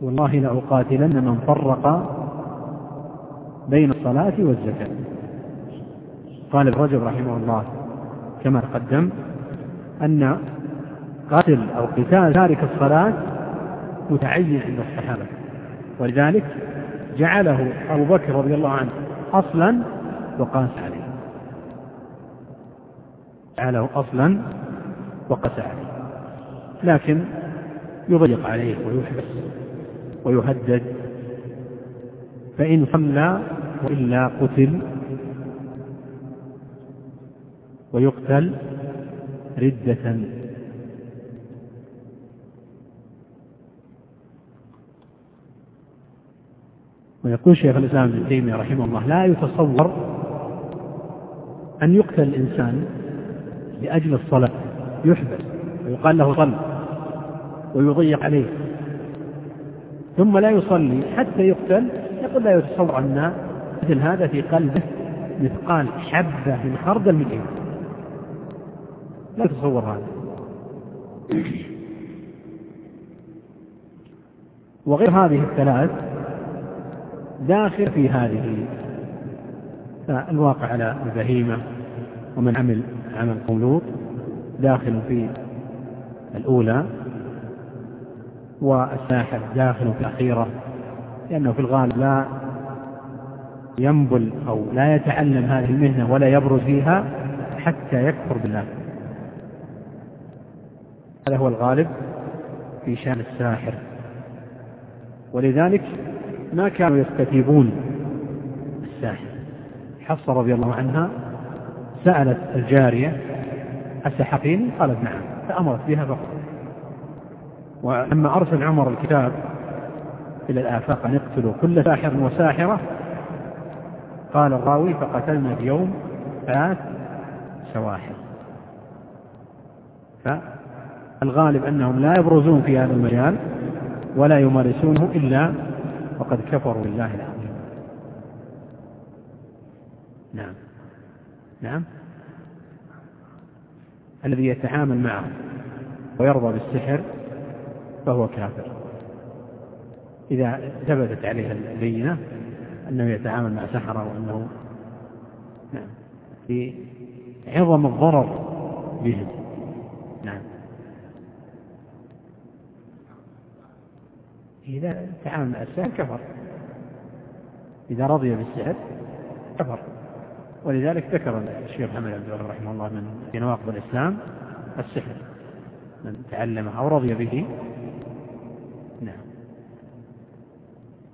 والله لأقاتلن من فرق بين الصلاة والزكاة. قال الرجل رحمه الله كما تقدم أن قتل أو قتال تارك الصلاة متعين عند الصحابة. ولذلك جعله أبو بكر رضي الله عنه أصلا وقاس عليه. جعله أصلا وقاس عليه. لكن يضيق عليه ويحبس ويهدد. فإن صلى وإلا قتل ويقتل ردة. ويقول شيخ الإسلام ابن تيمية رحمه الله لا يتصور أن يقتل الإنسان لأجل الصلاة يحبس ويقال له صل ويضيق عليه ثم لا يصلي حتى يقتل يقول لا يتصور أن مثل هذا في قلبه مثقال حبة من خردل من إيمان لا يتصور هذا. وغير هذه الثلاث داخل في هذه الواقع على البهيمة ومن عمل عمل قوم لوط داخل في الأولى والساحر داخل في الأخيرة لأنه في الغالب لا ينبل أو لا يتعلم هذه المهنة ولا يبرز فيها حتى يكفر بالله. هذا هو الغالب في شأن الساحر. ولذلك ما كانوا يستتيبون الساحر. حفصة رضي الله عنها سألت الجارية أسحقين قالت نعم. فأمرت بها فقط. ولما أرسل عمر الكتاب إلى الآفاق أن يقتلوا كل ساحر وساحرة قال الراوي فقتلنا اليوم ثلاث سواحر فالغالب أنهم لا يبرزون في هذا المجال ولا يمارسونه إلا وقد كفروا بالله العظيم. نعم. نعم. الذي يتعامل معه ويرضى بالسحر فهو كافر. إذا ثبتت عليه البينة أنه يتعامل مع سحرة وأنه نعم. في عظم الضرر بهم نعم. إذا تعامل مع السحر كفر. إذا رضي بالسحر كفر. ولذلك ذكر الشيخ محمد عبد الله رحمه الله من في نواقض الإسلام السحر. من تعلمه أو رضي به. نعم.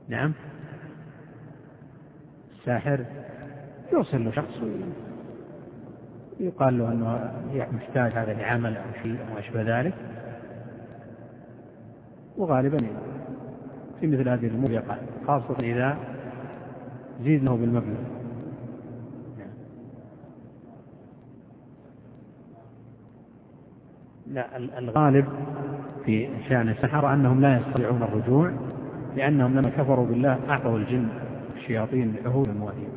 نعم. الساحر يوصل له شخص ويقال له أنه محتاج هذا لعمل أو شيء أو أشبه ذلك. وغالبا في مثل هذه الأمور يقع خاصة إذا زيدنه بالمبلغ لا الغالب في شأن السحرة أنهم لا يستطيعون الرجوع لأنهم لما كفروا بالله أعطوا الجن الشياطين العهود المواثيق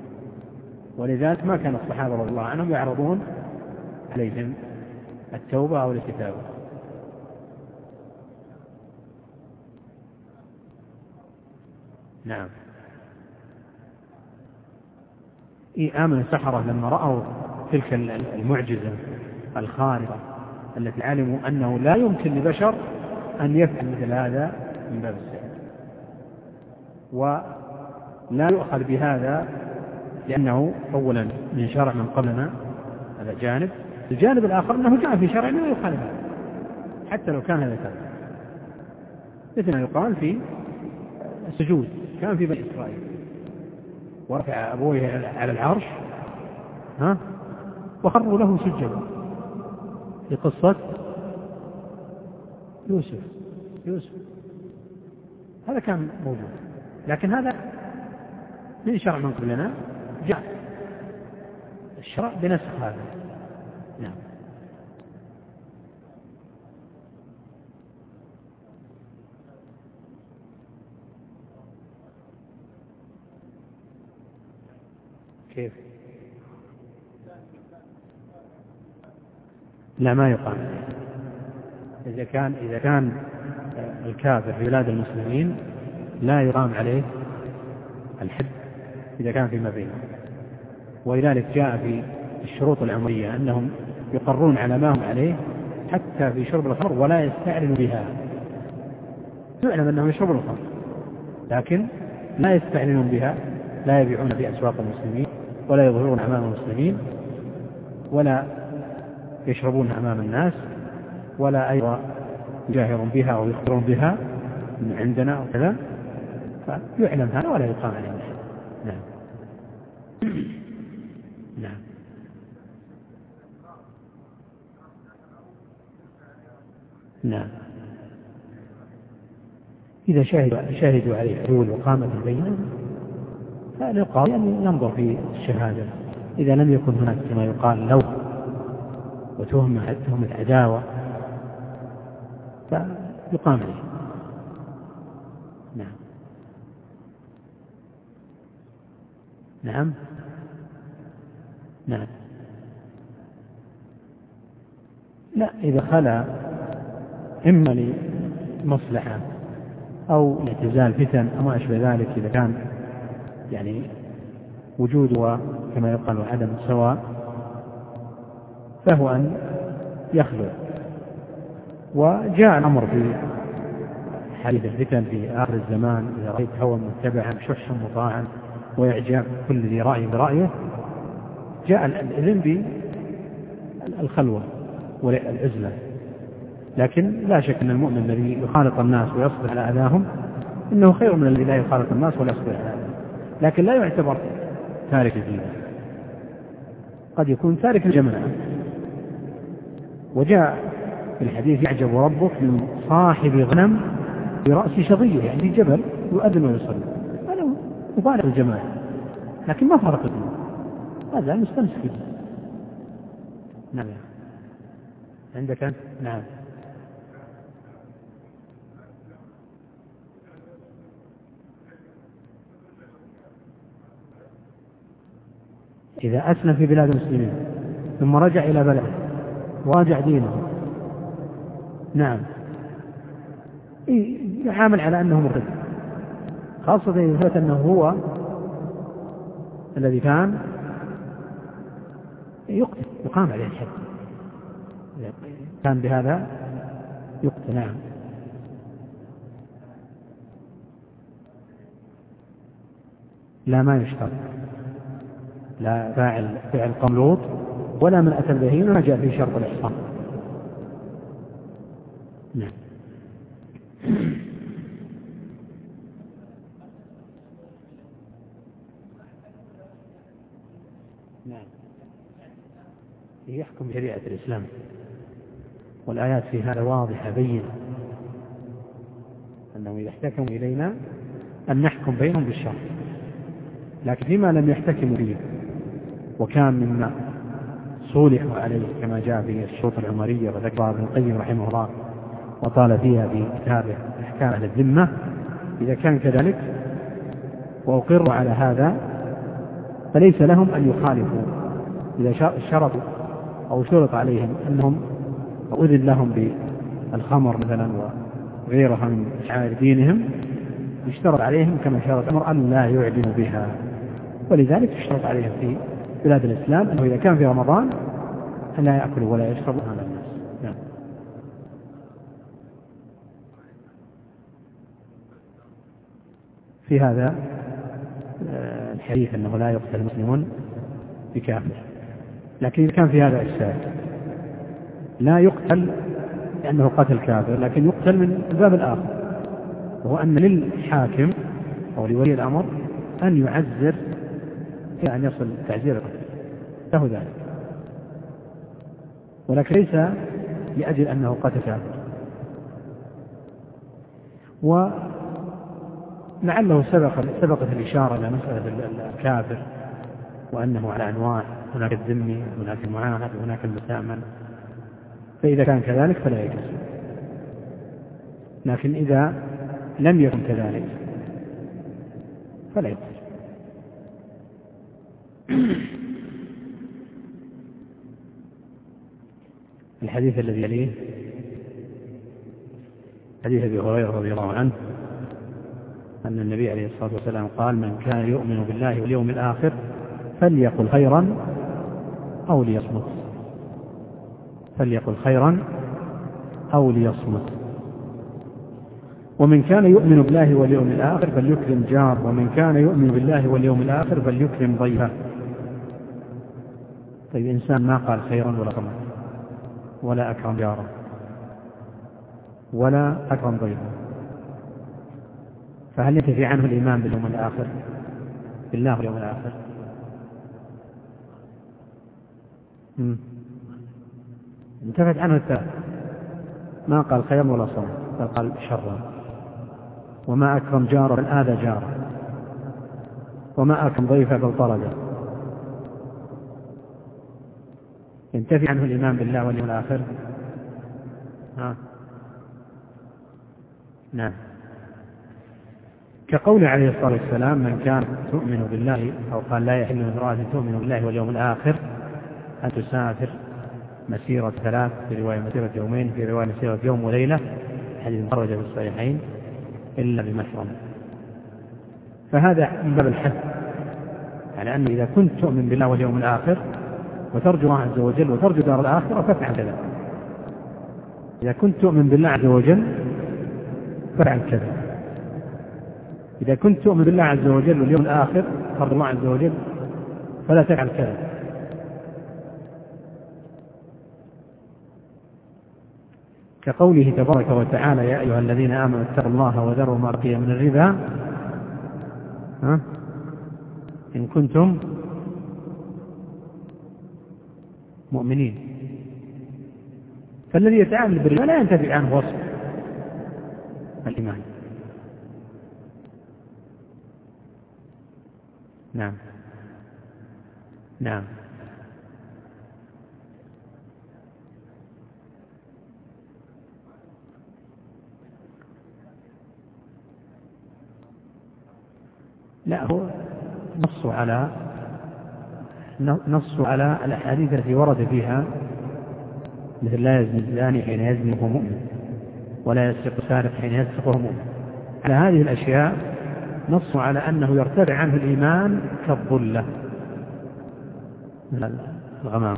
ولذلك ما كان الصحابة رضي الله عنهم يعرضون عليهم التوبة أو الكتابة نعم. إيه آمن السحرة لما رأوا تلك المعجزة الخارقة التي علموا أنه لا يمكن لبشر أن يفعل مثل هذا من باب السحر. ولا يؤخذ بهذا لأنه أولا من شرع من قبلنا هذا جانب. الجانب الآخر أنه جاء في شرعنا لا يخالف هذا حتى لو كان هذا كذا مثل ما يقال في السجود كان في بني إسرائيل. ورفع أبويه على العرش ها؟ وخروا له سجدا. في قصة يوسف يوسف. هذا كان موجود. لكن هذا من شرع من قبلنا جاء. الشرع بنسخ هذا. نعم. كيف؟ لا ما يقام. إذا كان إذا كان الكافر في بلاد المسلمين لا يقام عليه الحد. إذا كان فيما بينهم ولذلك جاء في الشروط العمرية أنهم يقرون على ما هم عليه حتى في شرب الخمر ولا يستعلنوا بها. يعلم أنهم يشربون الخمر لكن لا يستعلنون بها لا يبيعون في أسواق المسلمين ولا يظهرون أمام المسلمين ولا يشربون أمام الناس ولا أيضا يجاهرون بها أو يخبرون بها من عندنا أو كذا فيعلم هذا ولا يقام عليه. نعم. نعم. إذا شهدوا شهدوا عليه عدول وقامت البينة فالقاضي أن ينظر في الشهادة. إذا لم يكن هناك كما يقال لو وتهمة تهمة عداوة فيقام عليه نعم نعم. نعم. لا إذا خلا إما لمصلحة أو اعتزال فتن أو ما أشبه ذلك إذا كان يعني وجود كما يقال وعدم سواء فهو أن يخلو. وجاء الأمر في حديث الفتن في آخر الزمان إذا رأيت هوى متبعا شحا مطاعا وإعجاب كل ذي رأي برأيه. جاء الإذن بالخلوة والعزلة. لكن لا شك أن المؤمن الذي يخالط الناس ويصبر على أذاهم إنه خير من الذي لا يخالط الناس ولا يصبر على أذاهم. لكن لا يعتبر تارك الدين قد يكون تارك الجماعة. وجاء في الحديث يعجب ربك من صاحب غنم برأس شظية يعني جبل يؤذن ويصلي. مبالغ الجماعة لكن ما فرق الدين. هذا مستمسك به نعم. عندك أنت؟ نعم. إذا أسلم في بلاد المسلمين ثم رجع إلى بلده وراجع دينه. نعم. يعامل على أنه مرتد. خاصة إذا ثبت أنه هو الذي كان يقتل يقام عليه الحد. كان بهذا يقتل نعم. لا ما يشترط. لا فاعل فعل قوم لوط ولا من أتى البهيمة ما جاء في شرط الإحصان نعم نعم. يحكم بشريعة الإسلام. والآيات في هذا واضحة بينة. أنه إذا احتكموا إلينا أن نحكم بينهم بالشرع. لكن فيما لم يحتكموا به وكان مما صولحوا عليه كما جاء في الشروط العمرية وذكرها ابن القيم رحمه الله وطال فيها في كتابه أحكام أهل الذمة إذا كان كذلك وأقروا على هذا فليس لهم أن يخالفوا إذا شرطوا أو شرط عليهم أنهم أذن لهم بالخمر مثلا وغيرها من شعائر دينهم يشترط عليهم كما شرط الأمر أن لا يعلنوا بها ولذلك يشترط عليهم في بلاد الإسلام أنه إذا كان في رمضان أن لا يأكلوا ولا يشربوا على الناس نعم. في هذا الحديث أنه لا يقتل المسلمون بكافر لكن إذا كان في هذا إشكال لا يقتل لأنه قتل كافر لكن يقتل من الباب الآخر وهو أن للحاكم أو لولي الأمر أن يعزر إلى أن يصل تعزير له ذلك. ولكن ليس لأجل أنه قتل كافر. ولعله سبق سبقت الإشارة إلى مسألة الكافر وأنه على أنواع هناك الذمي هناك المعاهد وهناك المستأمن فإذا كان كذلك فلا يجوز. لكن إذا لم يكن كذلك فلا يجوز. الحديث الذي يليه حديث أبي هريرة رضي الله عنه أن النبي عليه الصلاة والسلام قال من كان يؤمن بالله واليوم الآخر فليقل خيرا أو ليصمت. فليقل خيرا أو ليصمت. ومن كان يؤمن بالله واليوم الآخر فليكرم جار ومن كان يؤمن بالله واليوم الآخر فليكرم ضيفه. طيب إنسان ما قال خيرا ولا صمت؟ ولا أكرم جاره. ولا أكرم ضيفه. فهل ينتفي عنه الإيمان باليوم الآخر؟ بالله واليوم الآخر. انتفت عنه الثلاث ما قال خيرا ولا صمت بل قال شرا وما أكرم جاره بل آذى جاره وما أكرم ضيفه بل طرده ينتفي عنه الإيمان بالله واليوم الآخر. ها. نعم. كقول عليه الصلاة والسلام من كان تؤمن بالله أو قال لا يحل امرأة تؤمن بالله واليوم الآخر أن تسافر مسيرة ثلاث في رواية مسيرة يومين في رواية مسيرة يوم وليلة حديث خرج في الصحيحين إلا بمحرم. فهذا من باب الحث على أنه إذا كنت تؤمن بالله واليوم الآخر وترجو الله عز وجل وترجو دار الآخرة فافعل كذا. إذا كنت تؤمن بالله عز وجل فافعل كذا. إذا كنت تؤمن بالله عز وجل واليوم الآخر ترجو الله عز وجل فلا تفعل كذا. كقوله تبارك وتعالى يا أيها الذين آمنوا اتقوا الله وذروا ما بقي من الربا. ها؟ إن كنتم مؤمنين. فالذي يتعامل بالربا لا ينتفع عنه وصف الإيمان. نعم. نعم. لا هو نص على نص على الأحاديث التي ورد فيها مثل لا يزني الزاني حين يزني وهو مؤمن ولا يسرق السارق حين يسرق وهو مؤمن. على هذه الأشياء نص على أنه يرتفع عنه الإيمان كالظلة. من الغمام.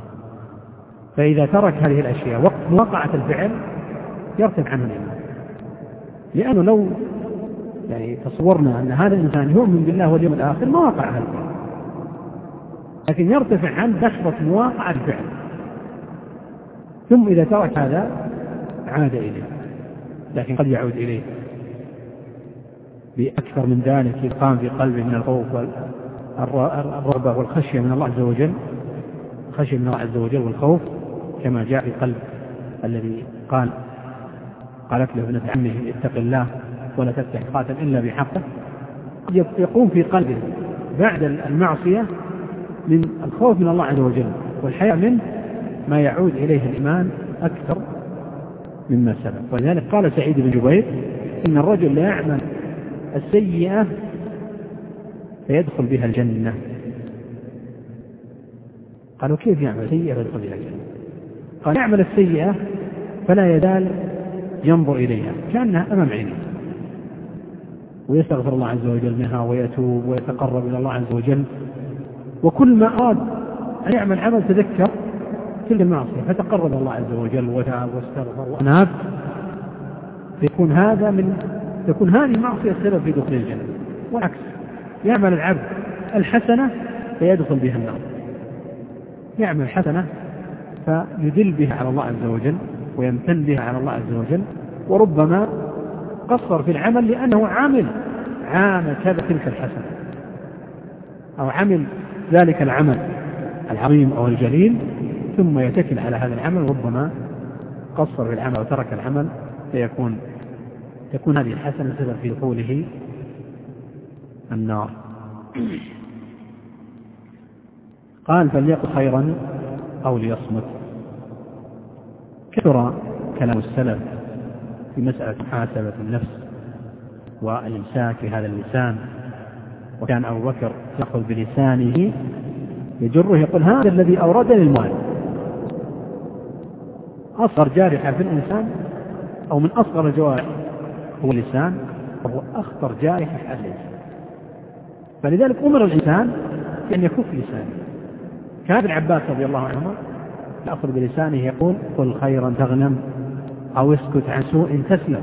فإذا ترك هذه الأشياء وقت مواقعة الفعل يرتفع عنه الإيمان. لأنه لو يعني تصورنا أن هذا الإنسان يؤمن بالله واليوم الآخر ما وقع هذا لكن يرتفع عن لحظة مواقعة الفعل. ثم إذا ترك هذا عاد إليه. لكن قد يعود إليه. بأكثر من ذلك إذ قام في قلبه من الخوف والرغبة والخشية من الله عز وجل الخشية من الله عز وجل والخوف كما جاء في قلب الذي قال قالت له ابنة عمه اتق الله ولا تفتح الخاتم إلا بحقه. يقوم في قلبه بعد المعصية من الخوف من الله عز وجل والحياء منه ما يعود إليه الإيمان أكثر مما سبق. ولذلك قال سعيد بن جبير إن الرجل لا يعمل السيئة فيدخل بها الجنة. قالوا كيف يعمل سيئة فيدخل بها الجنة؟ قال يعمل السيئة فلا يزال ينظر إليها كأنها أمام عينه. ويستغفر الله عز وجل منها ويتوب ويتقرب إلى الله عز وجل. وكل ما أراد أن يعمل عمل تذكر تلك المعصية فتقرب الله عز وجل وتاب واستغفر وأناب. فيكون هذا من تكون هذه المعصية السبب في دخول الجنة. والعكس يعمل العبد الحسنة فيدخل بها النار. يعمل حسنة فيدل بها على الله عز وجل ويمتن بها على الله عز وجل وربما قصر في العمل لأنه عمل عامل تلك الحسنة أو عمل ذلك العمل العظيم أو الجليل ثم يتكل على هذا العمل ربما قصر في العمل وترك العمل فيكون تكون هذه الحسنة سبب في دخوله النار. قال فليقل خيرا أو ليصمت. كثر كلام السلف في مسألة محاسبة النفس والإمساك بهذا اللسان. وكان أبو بكر يأخذ بلسانه يجره يقول هذا الذي أوردني المؤلف أصغر جارحة في الإنسان أو من أصغر الجوارح. هو اللسان وهو أخطر جارحة في الإنسان فلذلك أمر الإنسان بأن يكف لسانه. كان ابن عباس رضي الله عنهما يأخذ بلسانه يقول قل خيرا تغنم أو اسكت عن سوء تسلم.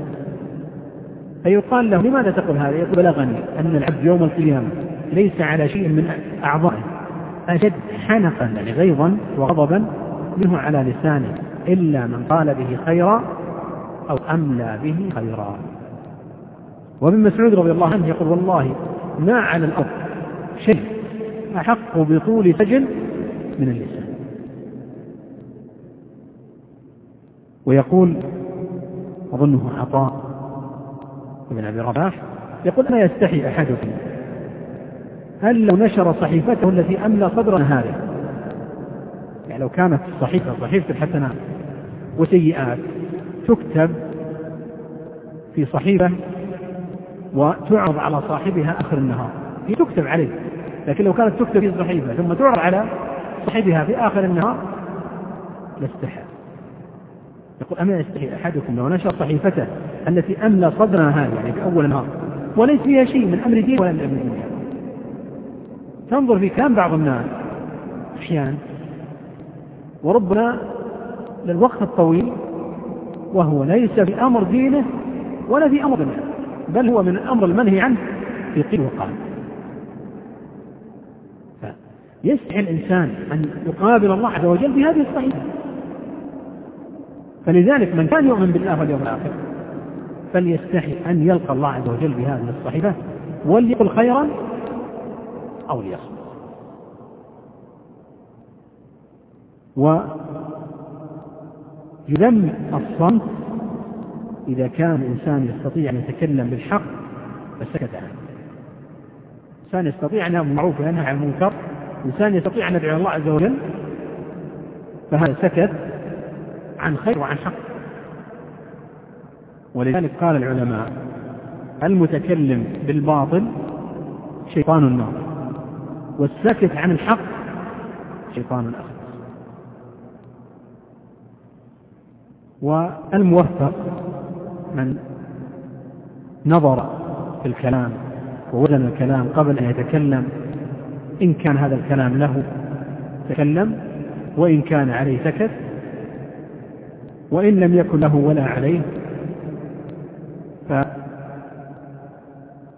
فيقال له لماذا تقول هذا؟ يقول بلغني أن العبد يوم القيامة ليس على شيء من أعضائه. أشد حنقا يعني غيظا وغضبا منه على لسانه إلا من قال به خيرا أو أملى به خيرا. وابن مسعود رضي الله عنه يقول والله ما على الأرض شيء أحق بطول سجن من اللسان. ويقول أظنه عطاء بن أبي رباح يقول أنا يستحي أحدكم هل لو نشر صحيفته التي أملى صدرنا هذا يعني لو كانت الصحيفة صحيفة الحسنات وسيئات تكتب في صحيفة وتعرض على صاحبها آخر النهار. هي تكتب عليه لكن لو كانت تكتب في صحيفة ثم تعرض على صاحبها في آخر النهار لاستحى يقول أما يستحي أحدكم لو نشر صحيفته التي أملى صدرنا هذا يعني في أول النهار وليس فيها شيء من أمر دين ولا من أمر دنيا. تنظر في كلام بعض الناس أحيانا وربنا للوقت الطويل وهو ليس في أمر دينه ولا في أمر دنيا بل هو من الأمر المنهي عنه في قيل وقال. يستحي الإنسان أن يقابل الله عز وجل بهذه الصحيفة فلذلك من كان يؤمن بالله واليوم الآخر فليستحي أن يلقى الله عز وجل بهذه الصحيفة وليقل خيرا أو ليصمت. ويذم الصمت إذا كان الإنسان يستطيع أن يتكلم بالحق فسكت عنه. إنسان يستطيع أن يأمر بالمعروف وينهى عن المنكر إنسان يستطيع أن يدعو الله عز وجل فهذا سكت عن خير وعن حق. ولذلك قال العلماء المتكلم بالباطل شيطان النار والساكت عن الحق شيطان الأخرس والموفق من نظر في الكلام ووزن الكلام قبل أن يتكلم إن كان هذا الكلام له تكلم وإن كان عليه سكت وإن لم يكن له ولا عليه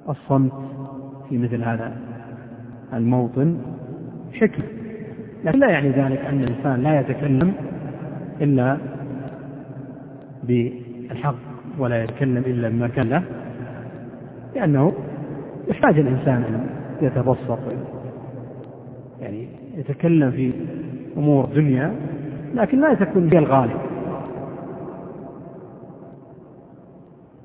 فالصمت في مثل هذا الموطن شكل. لكن لا يعني ذلك أن الإنسان لا يتكلم إلا بالحق. ولا يتكلم إلا بما كان له لأنه يحتاج الإنسان أن يتبسط يعني يتكلم في أمور دنيا لكن لا تكون هي الغالب.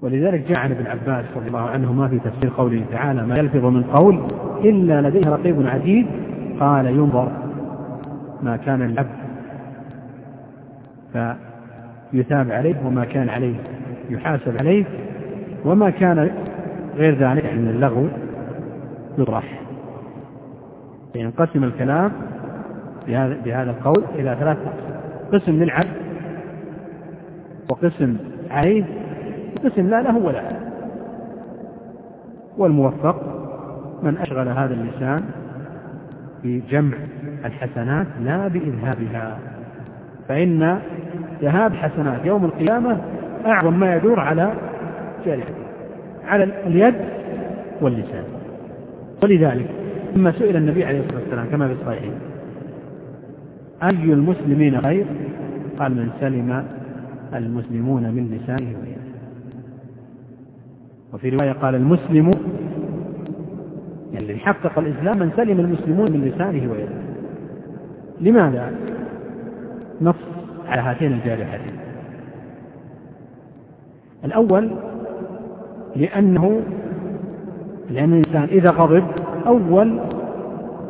ولذلك جاء عن ابن عباس رضي الله عنهما في تفسير قوله تعالى ما يلفظ من قول إلا لديه رقيب عتيد قال ينظر ما كان العبد فيثاب عليه وما كان عليه. يحاسب عليه وما كان غير ذلك من اللغو يطرح. ينقسم الكلام بهذا بهذا القول إلى ثلاث قسم. للعبد وقسم عليه وقسم لا له ولا. له والموفق من أشغل هذا اللسان بجمع الحسنات لا بإذهابها. فإن ذهاب حسنات يوم القيامة أعظم ما يدور على جارحته على اليد واللسان. ولذلك لما سئل النبي عليه الصلاة والسلام كما في الصحيحين أي المسلمين خير؟ قال من سلم المسلمون من لسانه ويده. وفي رواية قال المسلم يعني حقق الإسلام من سلم المسلمون من لسانه ويده. لماذا نص على هاتين الجارحتين الأول لأنه لأن الإنسان إذا غضب أول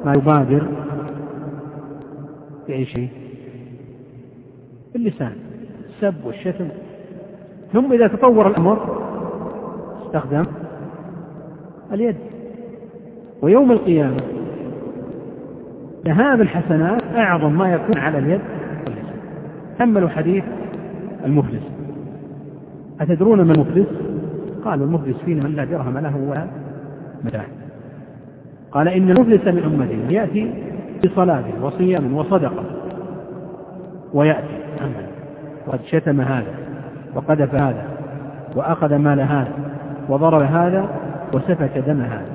ما يبادر بأي شيء؟ باللسان السب والشتم. ثم إذا تطور الأمر استخدم اليد. ويوم القيامة ذهاب الحسنات أعظم ما يكون على اليد واللسان. كملوا حديث المفلس. أتدرون من المفلس؟ قالوا المفلس فينا من لا درهم له ولا متاع قال إن المفلس من أمتي يأتي بصلاة وصيام وصدقة ويأتي. وقد شتم هذا وقذف هذا وأخذ مال هذا وضرب هذا وسفك دم هذا.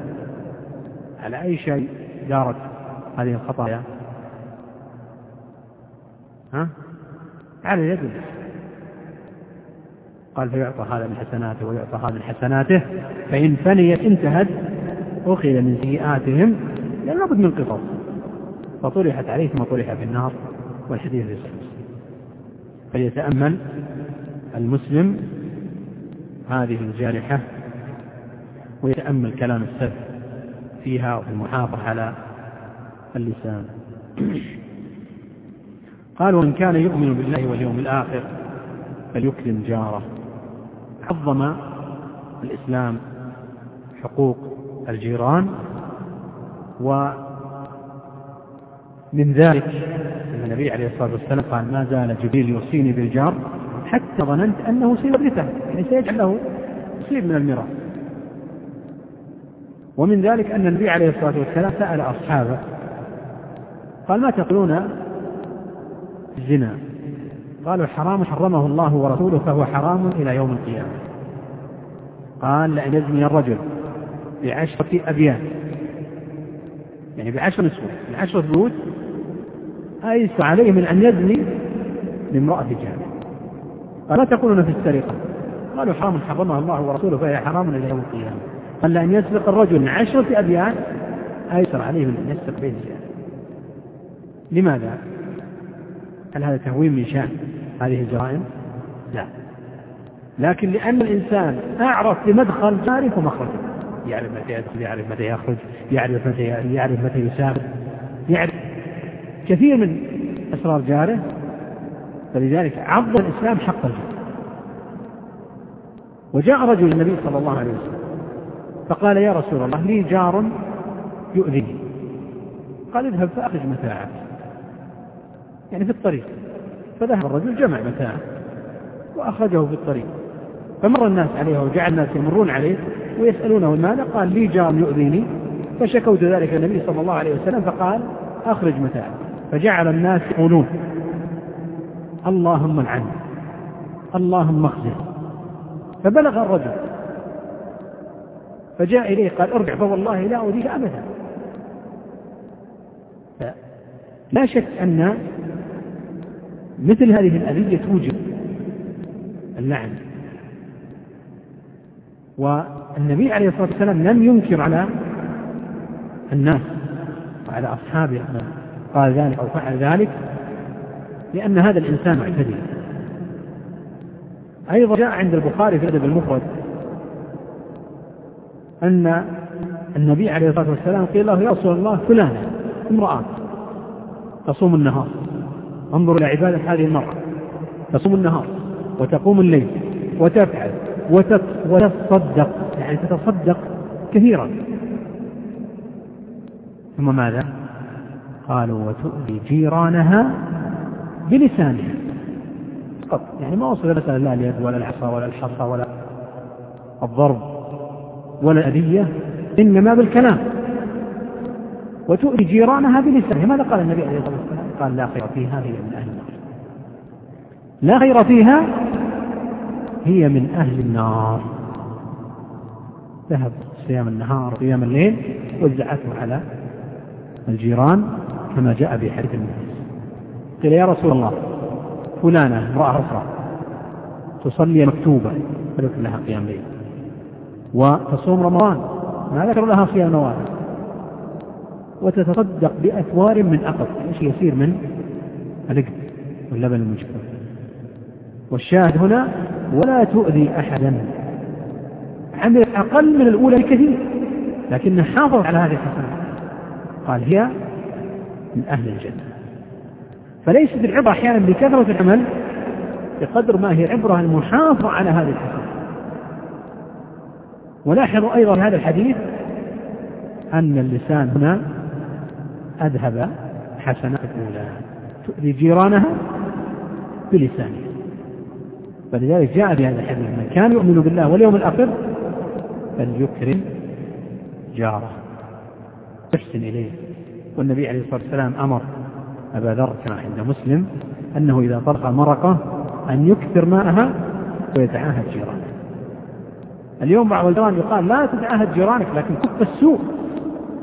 على أي شيء دارت هذه الخطايا؟ ها؟ على يد قال فيعطى هذا من حسناته ويعطى هذا من حسناته فإن فنيت انتهت أخذ من سيئاتهم لأن لابد من قصص فطرحت عليه ثم طرح في النار والحديث صحيح فليتأمل المسلم هذه الجارحة ويتأمل كلام السلف فيها وفي المحافظة على اللسان. قال وإن كان يؤمن بالله واليوم الآخر فليكرم جاره. عظم الإسلام حقوق الجيران ومن ذلك أن النبي عليه الصلاة والسلام قال ما زال جبريل يوصيني بالجار حتى ظننت أنه سيورثه. يعني سيجعل له من الميراث. ومن ذلك أن النبي عليه الصلاة والسلام سأل أصحابه قال ما تقولون الزنا؟ قالوا حرام حرمه الله ورسوله فهو حرام إلى يوم القيامة. قال لأن يزني الرجل بعشرة أبيات. يعني بعشر نسوة بعشرة بيوت. أيس عليه من أن يزني بامرأة جامع قال ما تقولون في السرقة. قالوا حرام حرمها الله ورسوله فهي حرام إلى يوم القيامة. قال لأن يسرق الرجل عشرة أبيات أيسر عليه من أن يسرق جامع لماذا؟ هل هذا تهوين من شأن؟ هذه الجرائم؟ لا. لكن لأن الإنسان أعرف بمدخل جاره ومخرجه يعرف متى يدخل يعرف متى يخرج يعرف متى يعرف متى يسافر يعرف كثير من أسرار جاره. فلذلك عظم الإسلام حق الجار. وجاء رجل النبي صلى الله عليه وسلم فقال يا رسول الله لي جار يؤذيني. قال اذهب فأخرج متاعك. يعني في الطريق. فذهب الرجل جمع متاعه وأخرجه في الطريق. فمر الناس عليه وجعل الناس يمرون عليه ويسألونه ماذا قال لي جار يؤذيني. فشكوت ذلك النبي صلى الله عليه وسلم فقال أخرج متاعك فجعل الناس يقولون اللهم العنه اللهم اخزه فبلغ الرجل. فجاء إليه قال ارجع فوالله لا أوديك أبدا. لا شك أن مثل هذه الأذية توجب اللعن. والنبي عليه الصلاة والسلام لم ينكر على الناس وعلى أصحابه قال ذلك أو فعل ذلك لأن هذا الإنسان معتدي. أيضا جاء عند البخاري في الأدب المفرد أن النبي عليه الصلاة والسلام قيل له يا رسول الله فلانة امرأة تصوم النهار. انظر إلى عبادة هذه المرأة. تصوم النهار وتقوم الليل وتفعل وتتصدق يعني تتصدق كثيرا. ثم ماذا؟ قالوا وتؤذي جيرانها بلسانها. فقط. يعني ما وصل مثلا لا اليد ولا العصا ولا الحصى ولا الضرب ولا الأذية إنما بالكلام. وتؤذي جيرانها بلسانها. ماذا قال النبي عليه الصلاة والسلام؟ قال لا خير فيها هي من أهل النار. لا خير فيها هي من أهل النار. ذهب صيام النهار وصيام الليل وزعته على الجيران كما جاء في حديث النبي. قيل يا رسول الله فلانة امرأة أخرى تصلي مكتوبة فليكن لها قيام ليل. وتصوم رمضان ما ذكر لها صيام نوافل وتتصدق بأثوار من أقط شيء يسير من؟ الإقد واللبن المجفف والشاهد هنا ولا تؤذي أحدا. عمل أقل من الأولى بكثير لكنه حافظ على هذه الحسنات قال هي من أهل الجنة. فليست العبرة أحيانا بكثرة العمل بقدر ما هي عبرة المحافظة على هذه الحسنات ولاحظوا أيضا هذا الحديث أن اللسان هنا أذهب حسنات الأولى تؤذي جيرانها بلسانه. فلذلك جاء في هذا الحديث من كان يؤمن بالله واليوم الآخر فليكرم جاره. يحسن إليه. والنبي عليه الصلاة والسلام أمر أبا ذر كما عند مسلم أنه إذا طرق مرقة أن يكثر ماءها ويتعاهد جيرانه. اليوم بعض الجيران يقال لا تتعاهد جيرانك لكن كف السوء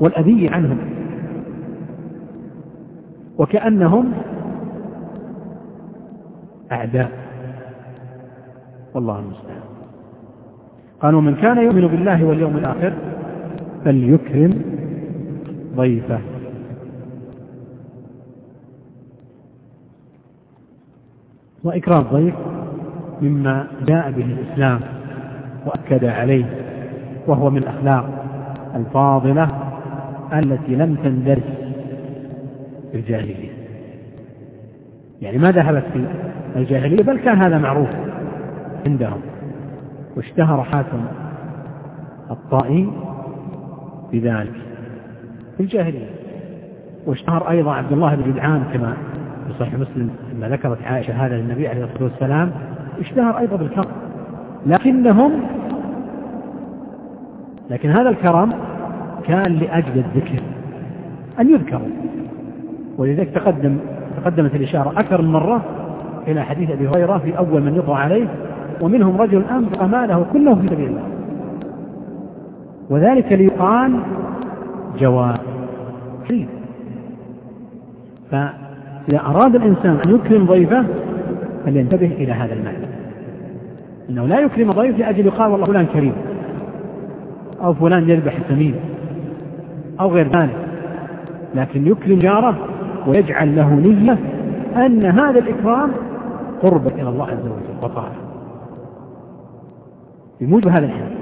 والأذية عنهم. وكأنهم أعداء. والله المستعان. قالوا من كان يؤمن بالله واليوم الآخر فليكرم ضيفه. وإكرام الضيف مما جاء به الإسلام وأكد عليه وهو من الأخلاق الفاضلة التي لم تندرس في الجاهلية. يعني ما ذهبت في الجاهلية بل كان هذا معروف عندهم. واشتهر حاتم الطائي بذلك في الجاهلية. واشتهر أيضا عبد الله بن جدعان كما في صحيح مسلم لما ذكرت عائشة هذا للنبي عليه الصلاة والسلام اشتهر أيضا بالكرم. لكنهم لكن هذا الكرم كان لأجل الذكر أن يذكروا. ولذلك تقدم تقدمت الإشارة أكثر من مرة إلى حديث أبي هريرة في أول من يطغى عليه ومنهم رجل أنفق ماله كله في سبيل الله. وذلك ليقال جواب فإذا أراد الإنسان أن يكرم ضيفه فلينتبه إلى هذا المعنى. أنه لا يكرم ضيف لأجل يقال والله فلان كريم أو فلان يذبح السمين أو غير ذلك. لكن يكرم جاره ويجعل له نية أن هذا الإكرام قربة إلى الله عز وجل وطاعة. بموجب هذا الحديث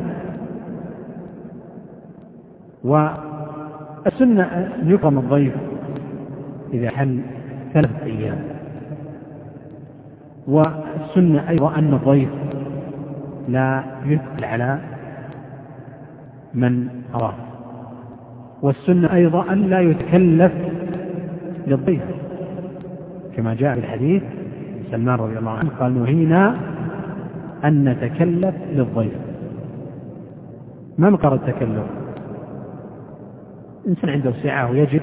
والسنة أن يكرم الضيف إذا حل ثلاثة أيام. والسنة أيضا أن الضيف لا يثقل على من أراه والسنة أيضا أن لا يتكلف للضيف كما جاء في الحديث سلمان رضي الله عنه قال نهينا أن نتكلف للضيف ما مقر التكلف إنسان عنده سعة ويجد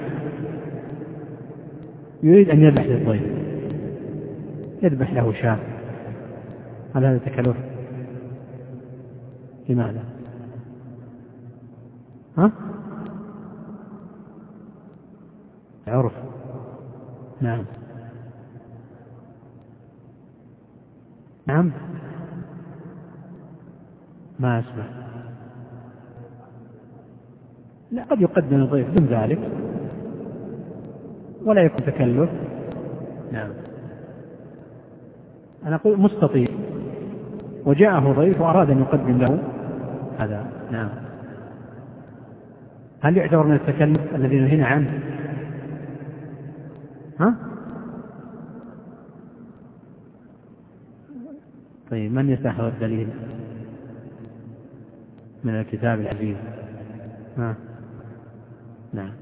يريد أن يذبح للضيف يذبح له شاة هل هذا تكلف؟ لماذا؟ ها؟ عرف نعم. نعم. ما أسمع. لا قد يقدم الضيف دون ذلك. ولا يكون تكلف. نعم. أنا أقول مستطيع. وجاءه ضيف وأراد أن يقدم له هذا. نعم. هل يعتبر من التكلف الذي نهينا عنه؟ ها؟ طيب من يستحضر الدليل؟ من الكتاب العزيز. ها؟ نعم.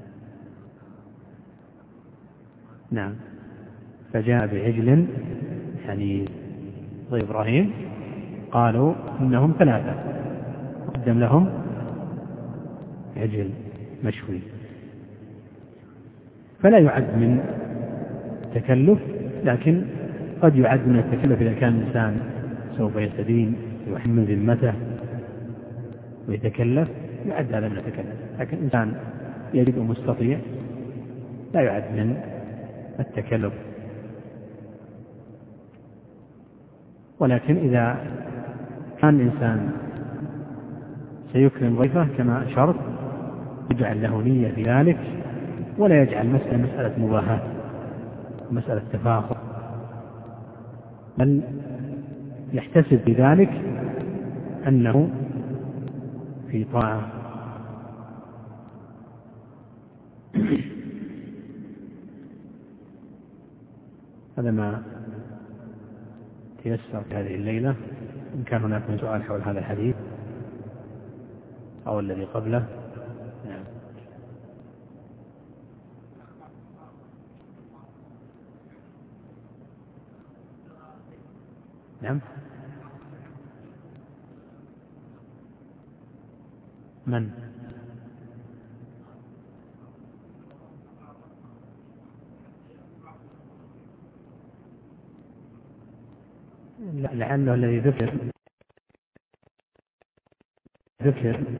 نعم. فجاء بعجل يعني إبراهيم؟ قالوا إنهم ثلاثة. قدم لهم عجل مشوي فلا يعد من تكلف لكن قد يعد من التكلف إذا كان الإنسان سوف يستدين ويحمل ذمته ويتكلف يعد هذا من التكلف. لكن إنسان يجد مستطيع لا يعد من التكلف. ولكن إذا كان الإنسان سيكرم ضيفه كما أشرت يجعل له نية في ذلك ولا يجعل مسألة مسألة مباهاة. مسألة تفاخر. بل يحتسب بذلك أنه في طاعة. هذا ما تيسر في هذه الليلة. إن كان هناك من سؤال حول هذا الحديث أو الذي قبله نعم نعم من؟ لعله الذي ذكر. ذكر.